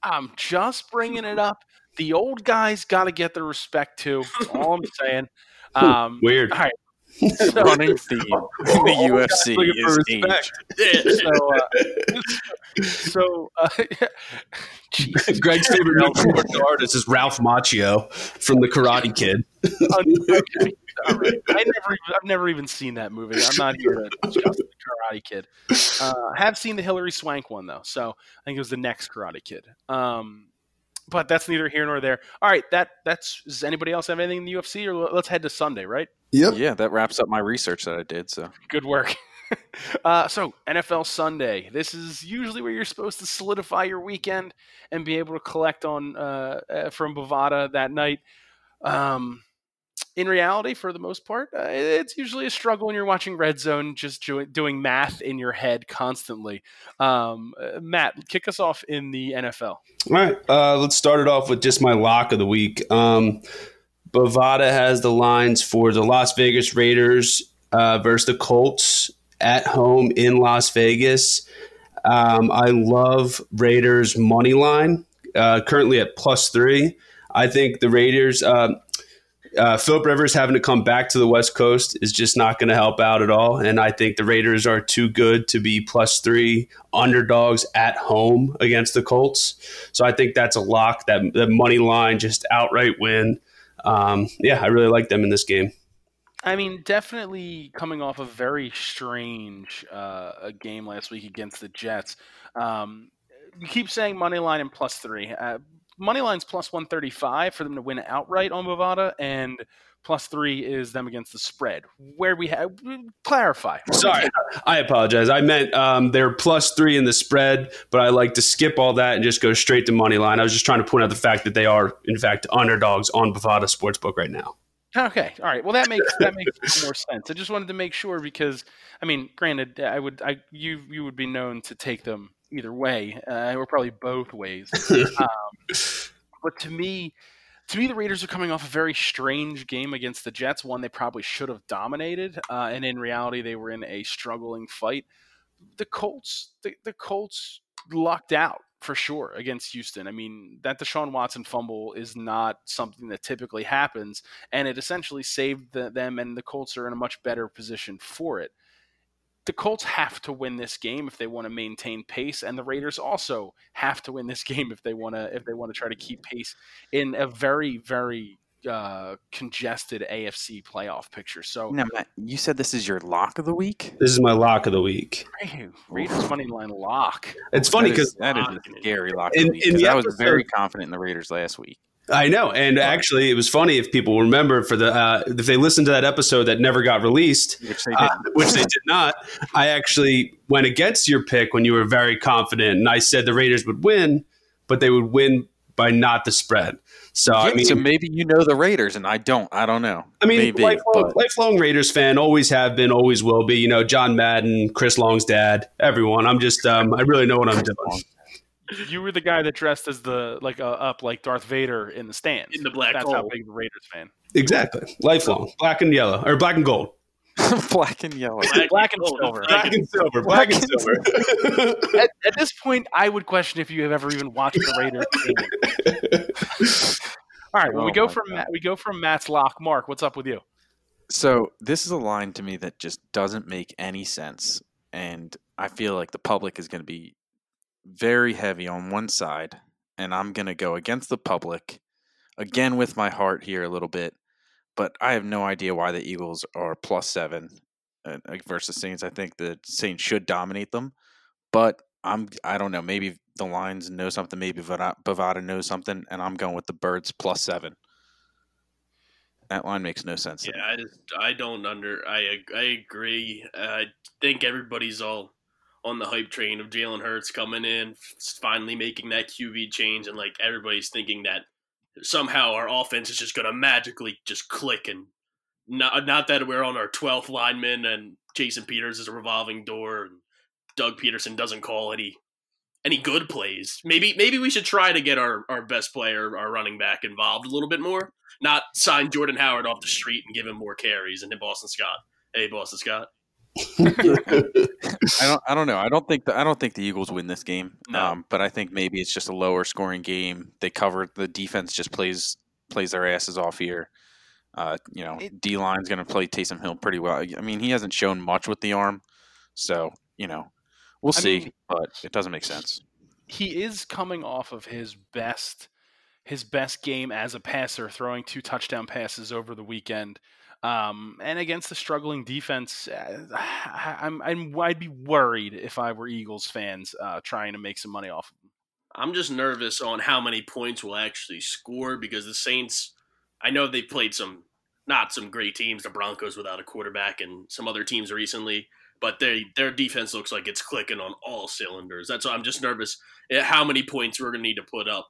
I'm just bringing it up. The old guys got to get the respect too. That's all I'm saying. Um, Weird. All right. So, running theme in the UFC is age. so, uh, so uh, Greg's favorite martial artist is Ralph Macchio from The Karate Kid. I never, I've never even seen that movie. I'm not here to the Karate Kid. Uh, I have seen the Hilary Swank one though, so I think it was the next Karate Kid. Um, but that's neither here nor there. All right, that that's. Does anybody else have anything in the UFC, or let's head to Sunday, right? Yep. Yeah, that wraps up my research that I did. So good work. uh, so NFL Sunday. This is usually where you're supposed to solidify your weekend and be able to collect on uh, uh from Bovada that night. Um, in reality, for the most part, uh, it's usually a struggle when you're watching Red Zone, just do- doing math in your head constantly. Um, uh, Matt, kick us off in the NFL. All right, uh, let's start it off with just my lock of the week. Um, Bovada has the lines for the Las Vegas Raiders uh, versus the Colts at home in Las Vegas. Um, I love Raiders money line, uh, currently at plus three. I think the Raiders. Uh, uh, Philip Rivers having to come back to the West Coast is just not going to help out at all. And I think the Raiders are too good to be plus three underdogs at home against the Colts. So I think that's a lock. That the money line just outright win. Um, yeah, I really like them in this game. I mean, definitely coming off a very strange uh, a game last week against the Jets. Um, you keep saying money line and plus three. Uh, money line's plus 135 for them to win outright on Bovada, and plus three is them against the spread. Where we have clarify. Sorry, I apologize. I meant um, they're plus three in the spread, but I like to skip all that and just go straight to money line. I was just trying to point out the fact that they are, in fact, underdogs on Bovada Sportsbook right now. Okay, all right. Well, that makes that makes more sense. I just wanted to make sure because, I mean, granted, I would, I you you would be known to take them either way, uh, or probably both ways. um, but to me, to me, the Raiders are coming off a very strange game against the Jets. One they probably should have dominated, uh, and in reality, they were in a struggling fight. The Colts, the, the Colts lucked out for sure against Houston. I mean, that Deshaun Watson fumble is not something that typically happens, and it essentially saved the, them, and the Colts are in a much better position for it the Colts have to win this game if they want to maintain pace, and the Raiders also have to win this game if they want to if they want to try to keep pace in a very very uh, congested AFC playoff picture. So now, Matt, you said this is your lock of the week. This is my lock of the week. Raiders money line lock. It's funny because that, that is a scary lock. In, in the I was very confident in the Raiders last week. I know, and actually, it was funny if people remember for the uh, if they listened to that episode that never got released, Which they uh, did. which they did not. I actually went against your pick when you were very confident, and I said the Raiders would win, but they would win by not the spread. So I mean, so maybe you know the Raiders, and I don't. I don't know. I mean, maybe, lifelong, lifelong Raiders fan, always have been, always will be. You know, John Madden, Chris Long's dad, everyone. I'm just, um, I really know what I'm doing. You were the guy that dressed as the like uh, up like Darth Vader in the stands. In the black That's how hole. big the Raiders fan. Exactly, lifelong, black and yellow, or black and gold, black and yellow. Black and gold. silver. black and silver, black and silver. At, at this point, I would question if you have ever even watched the Raiders. All right, well, we Oh go from God. Matt, we go from Matt's lock. Mark, what's up with you? So this is a line to me that just doesn't make any sense, and I feel like the public is going to be very heavy on one side, and I'm going to go against the public again with my heart here a little bit. But I have no idea why the Eagles are plus seven uh, uh, versus Saints. I think the Saints should dominate them, but I'm I don't know. Maybe the lines know something. Maybe Bovada knows something, and I'm going with the Birds plus seven. That line makes no sense. Yeah, I just I don't under I I agree. I think everybody's all on the hype train of Jalen Hurts coming in, finally making that QB change, and like everybody's thinking that somehow our offense is just going to magically just click, and not not that we're on our twelfth lineman and Jason Peters is a revolving door, and Doug Pederson doesn't call any any good plays. Maybe maybe we should try to get our our best player, our running back, involved a little bit more not sign Jordan Howard off the street and give him more carries and then Boston Scott. Hey, Boston Scott. I don't. I don't know. I don't think. The, I don't think the Eagles win this game. No. Um, but I think maybe it's just a lower scoring game. They cover the defense. Just plays plays their asses off here. Uh, you know, D line's going to play Taysom Hill pretty well. I mean, he hasn't shown much with the arm, so you know, we'll I see. mean- but it doesn't make sense. He is coming off of his best his best game as a passer, throwing two touchdown passes over the weekend. Um, and against the struggling defense, uh, I- I'm, I'm I'd be worried if I were Eagles fans uh, trying to make some money off. of him. I'm just nervous on how many points we'll actually score because the Saints, I know they played some, not some great teams, the Broncos without a quarterback and some other teams recently, but they, their defense looks like it's clicking on all cylinders. That's why I'm just nervous at how many points we're going to need to put up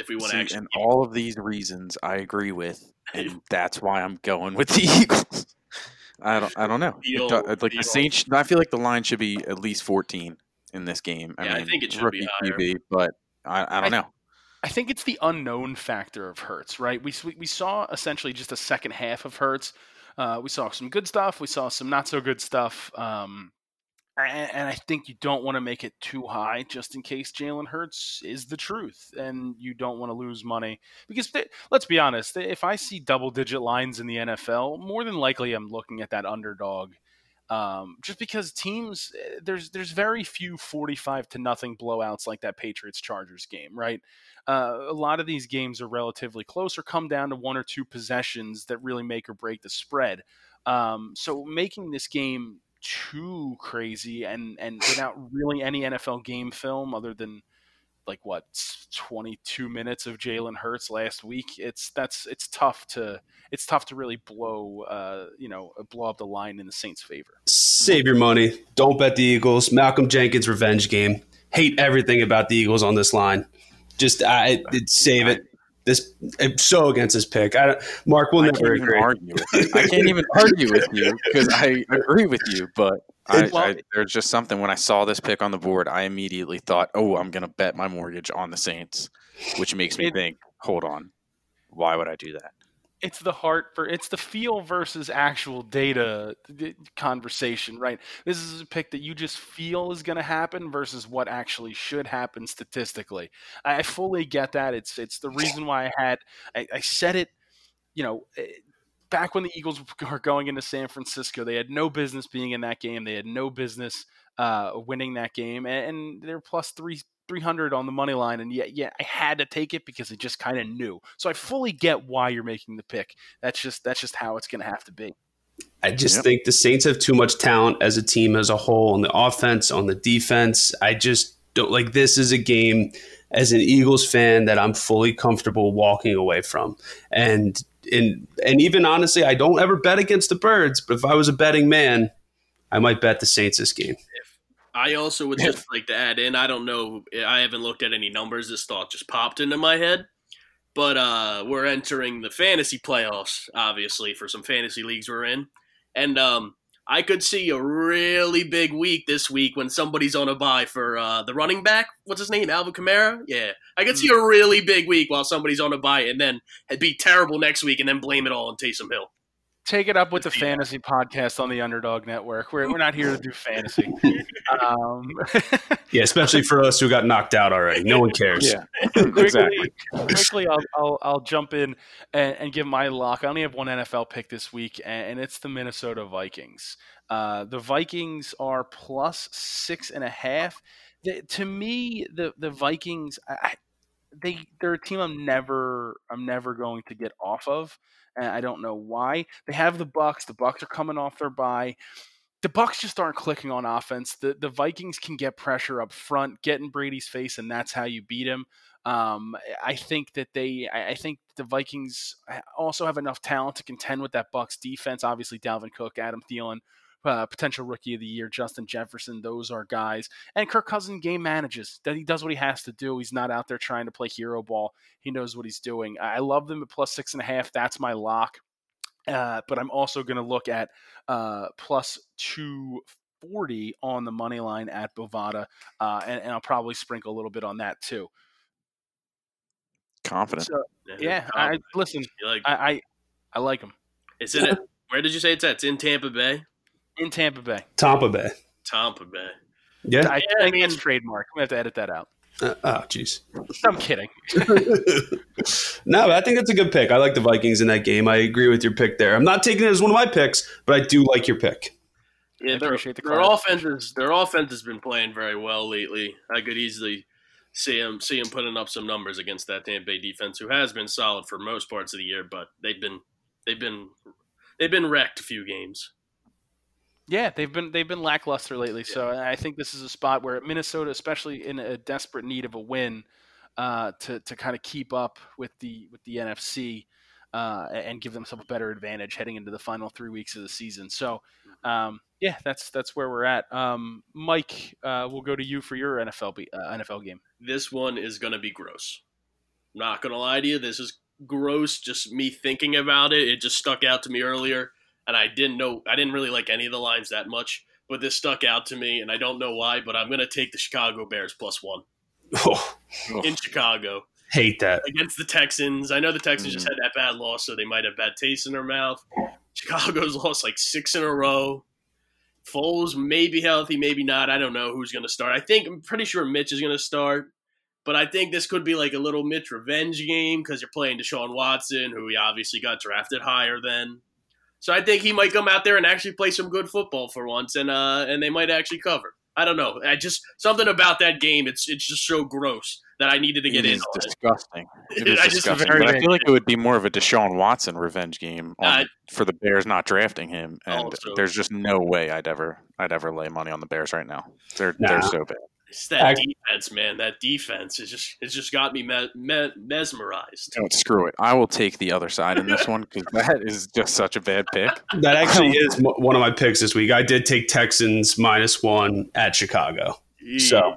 if we want See, to actually. and all of these reasons I agree with, and that's why I'm going with the Eagles. I don't. I don't know. It Feel- do- like feel- the Saints. I feel like the line should be at least 14 in this game. I Yeah, I think it should be rookie higher. QB, but I, I don't I- know. I think it's the unknown factor of Hurts, right? We we saw essentially just a second half of Hurts. Uh, we saw some good stuff. We saw some not so good stuff. Um, and, and I think you don't want to make it too high, just in case Jalen Hurts is the truth, and you don't want to lose money. Because th- let's be honest, if I see double-digit lines in the NFL, more than likely I'm looking at that underdog. Um, just because teams, eh, there's there's very few 45 to nothing blowouts like that Patriots Chargers game, right? uh, a lot of these games are relatively close or come down to one or two possessions that really make or break the spread. Um, so making this game too crazy and and without really any NFL game film other than like what 22 minutes of Jalen Hurts last week, it's that's it's tough to it's tough to really blow uh, you know blow up the line in the Saints' favor. Save your money. Don't bet the Eagles. Malcolm Jenkins revenge game. Hate everything about the Eagles on this line. Just I it, save it. This I'm so against this pick. I don't, Mark will never can't agree. argue. With you. I can't even argue with you because I agree with you. But I, Well- I, there's just something when I saw this pick on the board, I immediately thought, "Oh, I'm going to bet my mortgage on the Saints," which makes me It- think, "Hold on, why would I do that?" It's the heart for it's the feel versus actual data conversation right? This is a pick that you just feel is going to happen versus what actually should happen statistically. I fully get that. It's it's the reason why i had i, I said it you know eh, back when the eagles were going into san francisco they had no business being in that game. They had no business uh, winning that game and, and they're plus three 300 on the money line and yet yeah i had to take it because i just kind of knew so i fully get why you're making the pick that's just that's just how it's going to have to be I just Yep. think the Saints have too much talent as a team as a whole on the offense, on the defense. I just don't like this is a game as an Eagles fan that I'm fully comfortable walking away from. And and and even honestly, I don't ever bet against the birds, but if I was a betting man, I might bet the Saints this game. I also would just like to add in. I don't know. I haven't looked at any numbers. This thought just popped into my head. But uh, we're entering the fantasy playoffs, obviously, for some fantasy leagues we're in, and um, I could see a really big week this week when somebody's on a buy for uh, the running back. What's his name? Alvin Kamara. Yeah, I could see a really big week while somebody's on a buy, and then it'd be terrible next week, and then blame it all on Taysom Hill. Take it up with the fantasy podcast on the Underdog Network. We're, we're not here to do fantasy. Um, Yeah, especially for us who got knocked out already. No one cares. Yeah, quickly, exactly. quickly I'll, I'll, I'll jump in and, and give my lock. I only have one NFL pick this week, and, and it's the Minnesota Vikings. Uh, the Vikings are plus six and a half. The, to me, the the Vikings, I, they they're a team I'm never I'm never going to get off of, and I don't know why. They have the Bucks. The Bucks are coming off their bye the Bucks just aren't clicking on offense. The the Vikings can get pressure up front, get in Brady's face, and that's how you beat him. Um, I think that they, I, think the Vikings also have enough talent to contend with that Bucks defense. Obviously, Dalvin Cook, Adam Thielen, uh, potential rookie of the year, Justin Jefferson. Those are guys. And Kirk Cousins game manages. That he does what he has to do. He's not out there trying to play hero ball. He knows what he's doing. I love them at plus six and a half. That's my lock. Uh, but I'm also going to look at uh, plus 240 on the money line at Bovada, uh, and, and, I'll probably sprinkle a little bit on that too. Confident. So, yeah, I, listen, like, I, I, I like them. It's in it. Where did you say it's at? It's in Tampa Bay. In Tampa Bay. Tampa Bay. Tampa Bay. Yeah, I, yeah, I mean, it's trademark. I'm gonna have to edit that out. Uh, oh, jeez. I'm kidding. no, I think that's a good pick. I like the Vikings in that game. I agree with your pick there. I'm not taking it as one of my picks, but I do like your pick. Yeah, their, the their offense is their offense has been playing very well lately. I could easily see him see him putting up some numbers against that Tampa Bay defense, who has been solid for most parts of the year, but they've been they've been they've been wrecked a few games. Yeah, they've been they've been lackluster lately. Yeah. So I think this is a spot where Minnesota, especially in a desperate need of a win, uh, to to kind of keep up with the with the NFC uh, and give themselves a better advantage heading into the final three weeks of the season. So um, yeah, that's that's where we're at. Um, Mike, uh, we'll go to you for your NFL be, uh, NFL game. This one is going to be gross. not going to lie to you, this is gross. Just me thinking about it, it just stuck out to me earlier and I didn't know I didn't really like any of the lines that much, but this stuck out to me, and I don't know why, but I'm gonna take the Chicago Bears plus one oh. in Chicago. Hate that against the Texans. I know the Texans mm. just had that bad loss, so they might have bad taste in their mouth. Chicago's lost like six in a row. Foles may be healthy, maybe not. I don't know who's going to start. I think I'm pretty sure Mitch is going to start, but I think this could be like a little Mitch revenge game because you're playing Deshaun Watson, who he obviously got drafted higher than. So I think he might come out there and actually play some good football for once, and uh, and they might actually cover. I don't know. I just something about that game. It's it's just so gross that I needed to get it in. Is disgusting. It is disgusting. But I feel like it would be more of a Deshaun Watson revenge game on, uh, for the Bears not drafting him, and also, there's just no way I'd ever I'd ever lay money on the Bears right now. They're nah. they're so bad. It's that I, defense, man. That defense is just it's just got me me- me- mesmerized. Don't screw it. I will take the other side in this one because that is just such a bad pick. That actually is one of my picks this week. I did take Texans minus one at Chicago. Jeez. So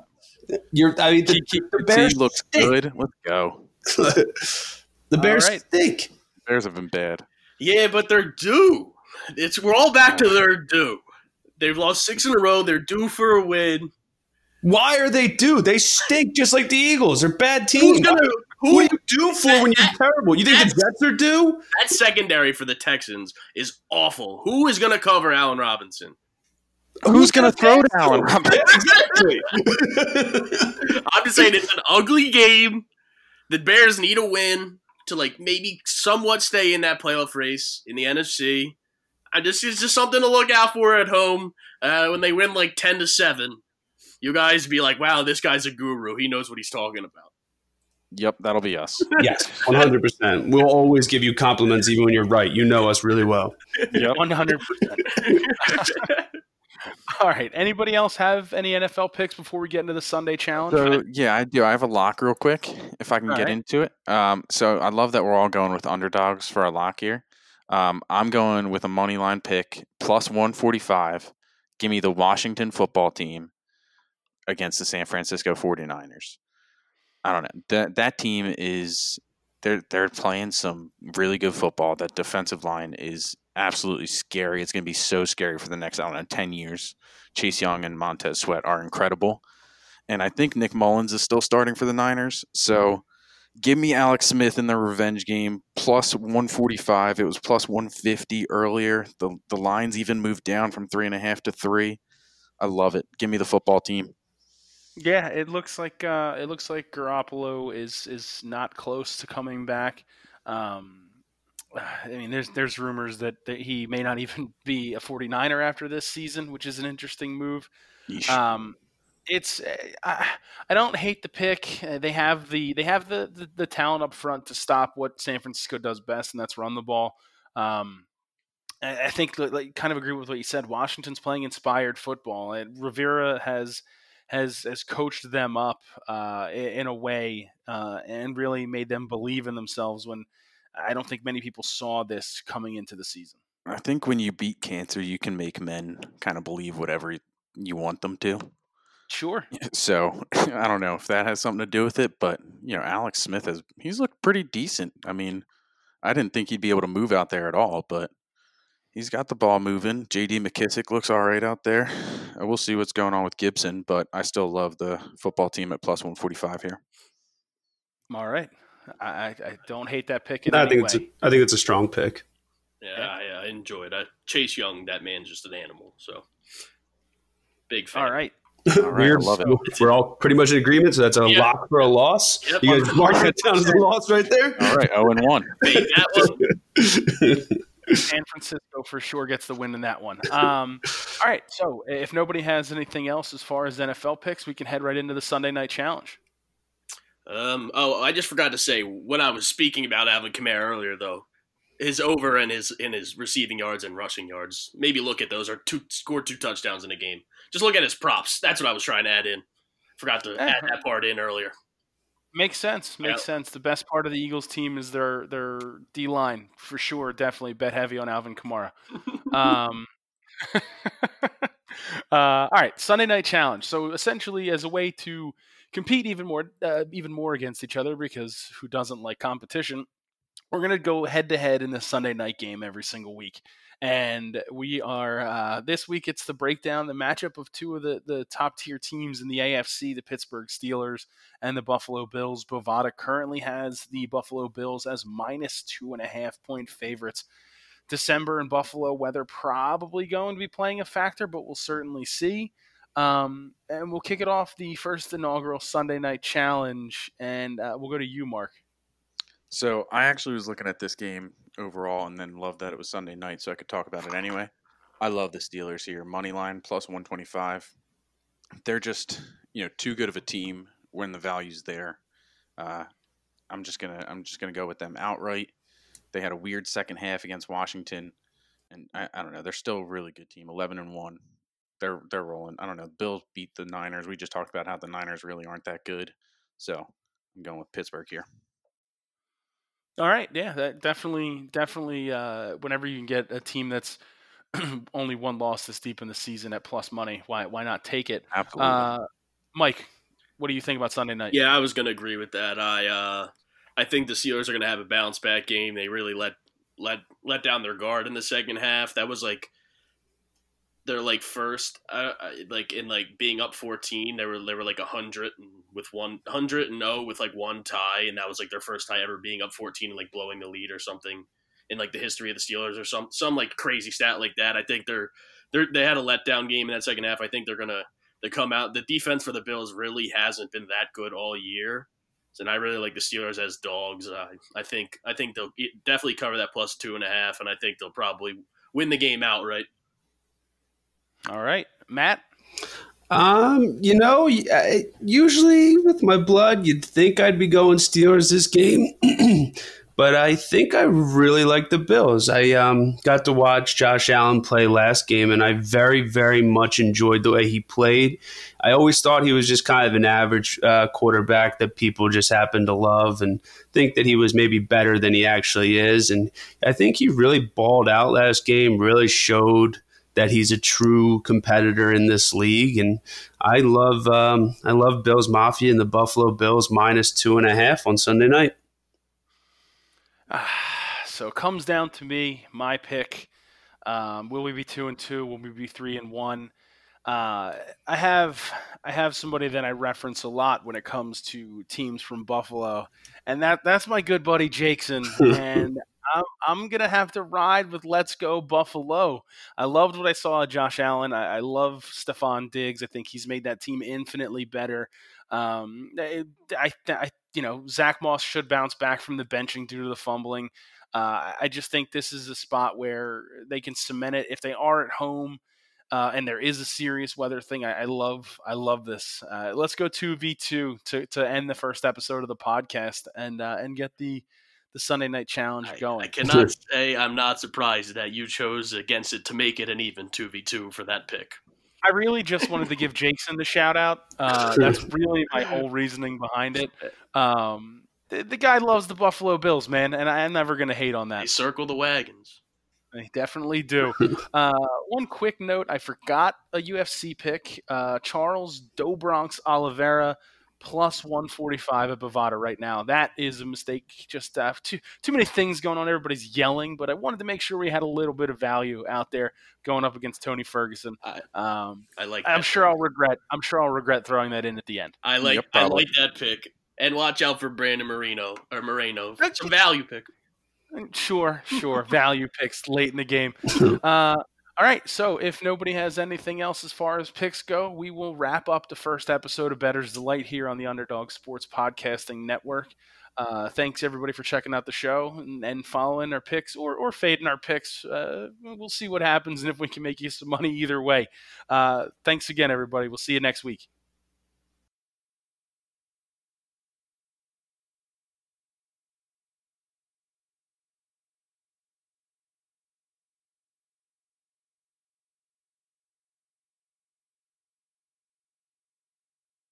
you're. I mean, the, the Bears looks stink. good. Let's go. the Bears right. stink. Bears have been bad. Yeah, but they're due. It's we're all back to their due. They've lost six in a row. They're due for a win. Why are they due? They stink just like the Eagles. They're bad teams. Gonna, who, what are you due for when you're terrible? You think the Jets are due? That secondary for the Texans is awful. Who is going to cover Allen Robinson? Who's, Who's going to throw to Allen Robinson? exactly. I'm just saying it's an ugly game. The Bears need a win to like maybe somewhat stay in that playoff race in the NFC. I just it's just something to look out for at home uh, when they win like ten to seven you guys be like, wow, this guy's a guru. He knows what he's talking about. Yep, that'll be us. yes, 100%. We'll always give you compliments even when you're right. You know us really well. Yep. 100%. All right. Anybody else have any NFL picks before we get into the Sunday challenge? So yeah, I do. I have a lock real quick if I can All get right. into it. Um, so I love that we're all going with underdogs for our lock here. Um, I'm going with a money line pick plus 145. Give me the Washington football team against the San Francisco 49ers. I don't know. That that team is they're they're playing some really good football. That defensive line is absolutely scary. It's going to be so scary for the next I don't know 10 years. Chase Young and Montez Sweat are incredible. And I think Nick Mullens is still starting for the Niners. So give me Alex Smith in the revenge game plus 145. It was plus 150 earlier. The the lines even moved down from three and a half to three. I love it. Give me the football team. Yeah, it looks like uh, it looks like Garoppolo is is not close to coming back. Um, I mean, there's there's rumors that, that he may not even be a 49er after this season, which is an interesting move. Yeesh. Um, it's uh, I, I don't hate the pick. Uh, They have the they have the, the the talent up front to stop what San Francisco does best, and that's run the ball. Um, I I think like, like, kind of agree with what you said. Washington's playing inspired football, and Rivera has has has coached them up uh, in a way uh, and really made them believe in themselves when I don't think many people saw this coming into the season. I think when you beat cancer, you can make men kind of believe whatever you want them to. Sure. So I don't know if that has something to do with it, but you know, Alex Smith has he's looked pretty decent. I mean, I didn't think he'd be able to move out there at all, but he's got the ball moving. J.D. McKissic looks all right out there. Uh, We'll see what's going on with Gibson, but I still love the football team at plus one forty five here. All right. I, I, I don't hate that pick in I any think way. it's a, I think it's a strong pick. Yeah, Yeah. I, I enjoy it. I, Chase Young, that man's just an animal. So big fan. All right. All right, Weird. love it. We're all pretty much in agreement, so that's a Yeah. lock for a loss. Yep. You guys mark that down as a loss right there. All right, zero and one. Big that one. San Francisco for sure gets the win in that one. Um, all right. So if nobody has anything else as far as NFL picks, we can head right into the Sunday night challenge. Um, oh, I just forgot to say when I was speaking about Alvin Kamara earlier, though, his over and his in his receiving yards and rushing yards. Maybe look at those. Or two scored two touchdowns in a game. Just look at his props. That's what I was trying to add in. Forgot to add that part in earlier. Makes sense. Makes Yep. sense. The best part of the Eagles team is their their D line for sure. Definitely bet heavy on Alvin Kamara. Um, uh, all right, Sunday night challenge. So essentially, as a way to compete even more, uh, even more against each other, because who doesn't like competition? We're gonna go head to head in the Sunday night game every single week, and we are uh, this week. It's the breakdown, the matchup of two of the the top tier teams in the AFC, the Pittsburgh Steelers and the Buffalo Bills. Bovada currently has the Buffalo Bills as minus two and a half point favorites. December in Buffalo weather probably going to be playing a factor, but we'll certainly see. Um, and we'll kick it off the first inaugural Sunday night challenge, and uh, we'll go to you, Mark. So I actually was looking at this game overall, and then loved that it was Sunday night, so I could talk about it anyway. I love the Steelers here, money line plus one twenty five. They're just you know too good of a team when the value's there. Uh, I'm just gonna I'm just gonna go with them outright. They had a weird second half against Washington, and I, I don't know. They're still a really good team, eleven and one. They're they're rolling. I don't know. Bills beat the Niners. We just talked about how the Niners really aren't that good, so I'm going with Pittsburgh here. All right, yeah, that definitely, definitely. Uh, whenever you can get a team that's only one loss this deep in the season at plus money, why why not take it? Absolutely. Uh, Mike, what do you think about Sunday night? Yeah, I was going to agree with that. I uh, I think the Steelers are going to have a bounce back game. They really let let let down their guard in the second half. That was like they're like first, uh, like in like being up fourteen. They were they were like a hundred with one hundred and no with like one tie, and that was like their first tie ever being up fourteen and like blowing the lead or something in like the history of the Steelers or some some like crazy stat like that. I think they're they're they had a letdown game in that second half. I think they're gonna they come out. The defense for the Bills really hasn't been that good all year, and I really like the Steelers as dogs. Uh, I think I think they'll definitely cover that plus two and a half, and I think they'll probably win the game outright. All right, Matt. Um, you know, I- usually with my blood, you'd think I'd be going Steelers this game, but I think I really like the Bills. I um, got to watch Josh Allen play last game, and I very, very much enjoyed the way he played. I always thought he was just kind of an average uh, quarterback that people just happen to love and think that he was maybe better than he actually is. And I think he really balled out last game, really showed that he's a true competitor in this league. And I love um, I love Bills Mafia and the Buffalo Bills minus two and a half on Sunday night. so it comes down to me, my pick. Um, will we be two and two? Will we be three and one? Uh, I have I have somebody that I reference a lot when it comes to teams from Buffalo, and that that's my good buddy Jackson. and I'm, I'm gonna have to ride with Let's Go Buffalo. I loved what I saw Josh Allen. I, I love Stefon Diggs. I think he's made that team infinitely better. Um, I, I, you know, Zach Moss should bounce back from the benching due to the fumbling. Uh, I just think this is a spot where they can cement it if they are at home. Uh, and there is a serious weather thing. I, I love, I love this. Uh, let's go two v two to to end the first episode of the podcast and uh, and get the the Sunday night challenge I, going. I cannot say I'm not surprised that you chose against it to make it an even two v two for that pick. I really just wanted to give Jason the shout out. Uh, that's really my whole reasoning behind it. Um, the, the, guy loves the Buffalo Bills, man, and I'm never going to hate on that. They circle the wagons. They definitely do. Uh, one quick note: I forgot a UFC pick. Uh, Charles do Bronx Oliveira plus 145 at Bovada right now. That is a mistake. Just uh, too too many things going on. Everybody's yelling, but I wanted to make sure we had a little bit of value out there going up against Tony Ferguson. I, um, I like. I'm sure I'll regret. I'm sure I'll regret throwing that in at the end. I like. Yep, I like that pick. And watch out for Brandon Marino or Moreno. Some value pick. Sure, sure. value picks late in the game. Uh, all right. So if nobody has anything else as far as picks go, we will wrap up the first episode of Better's Delight here on the Underdog Sports Podcasting Network. Uh, thanks everybody for checking out the show and, and following our picks or, or fading our picks. Uh, we'll see what happens and if we can make you some money either way. Uh, thanks again, everybody. We'll see you next week.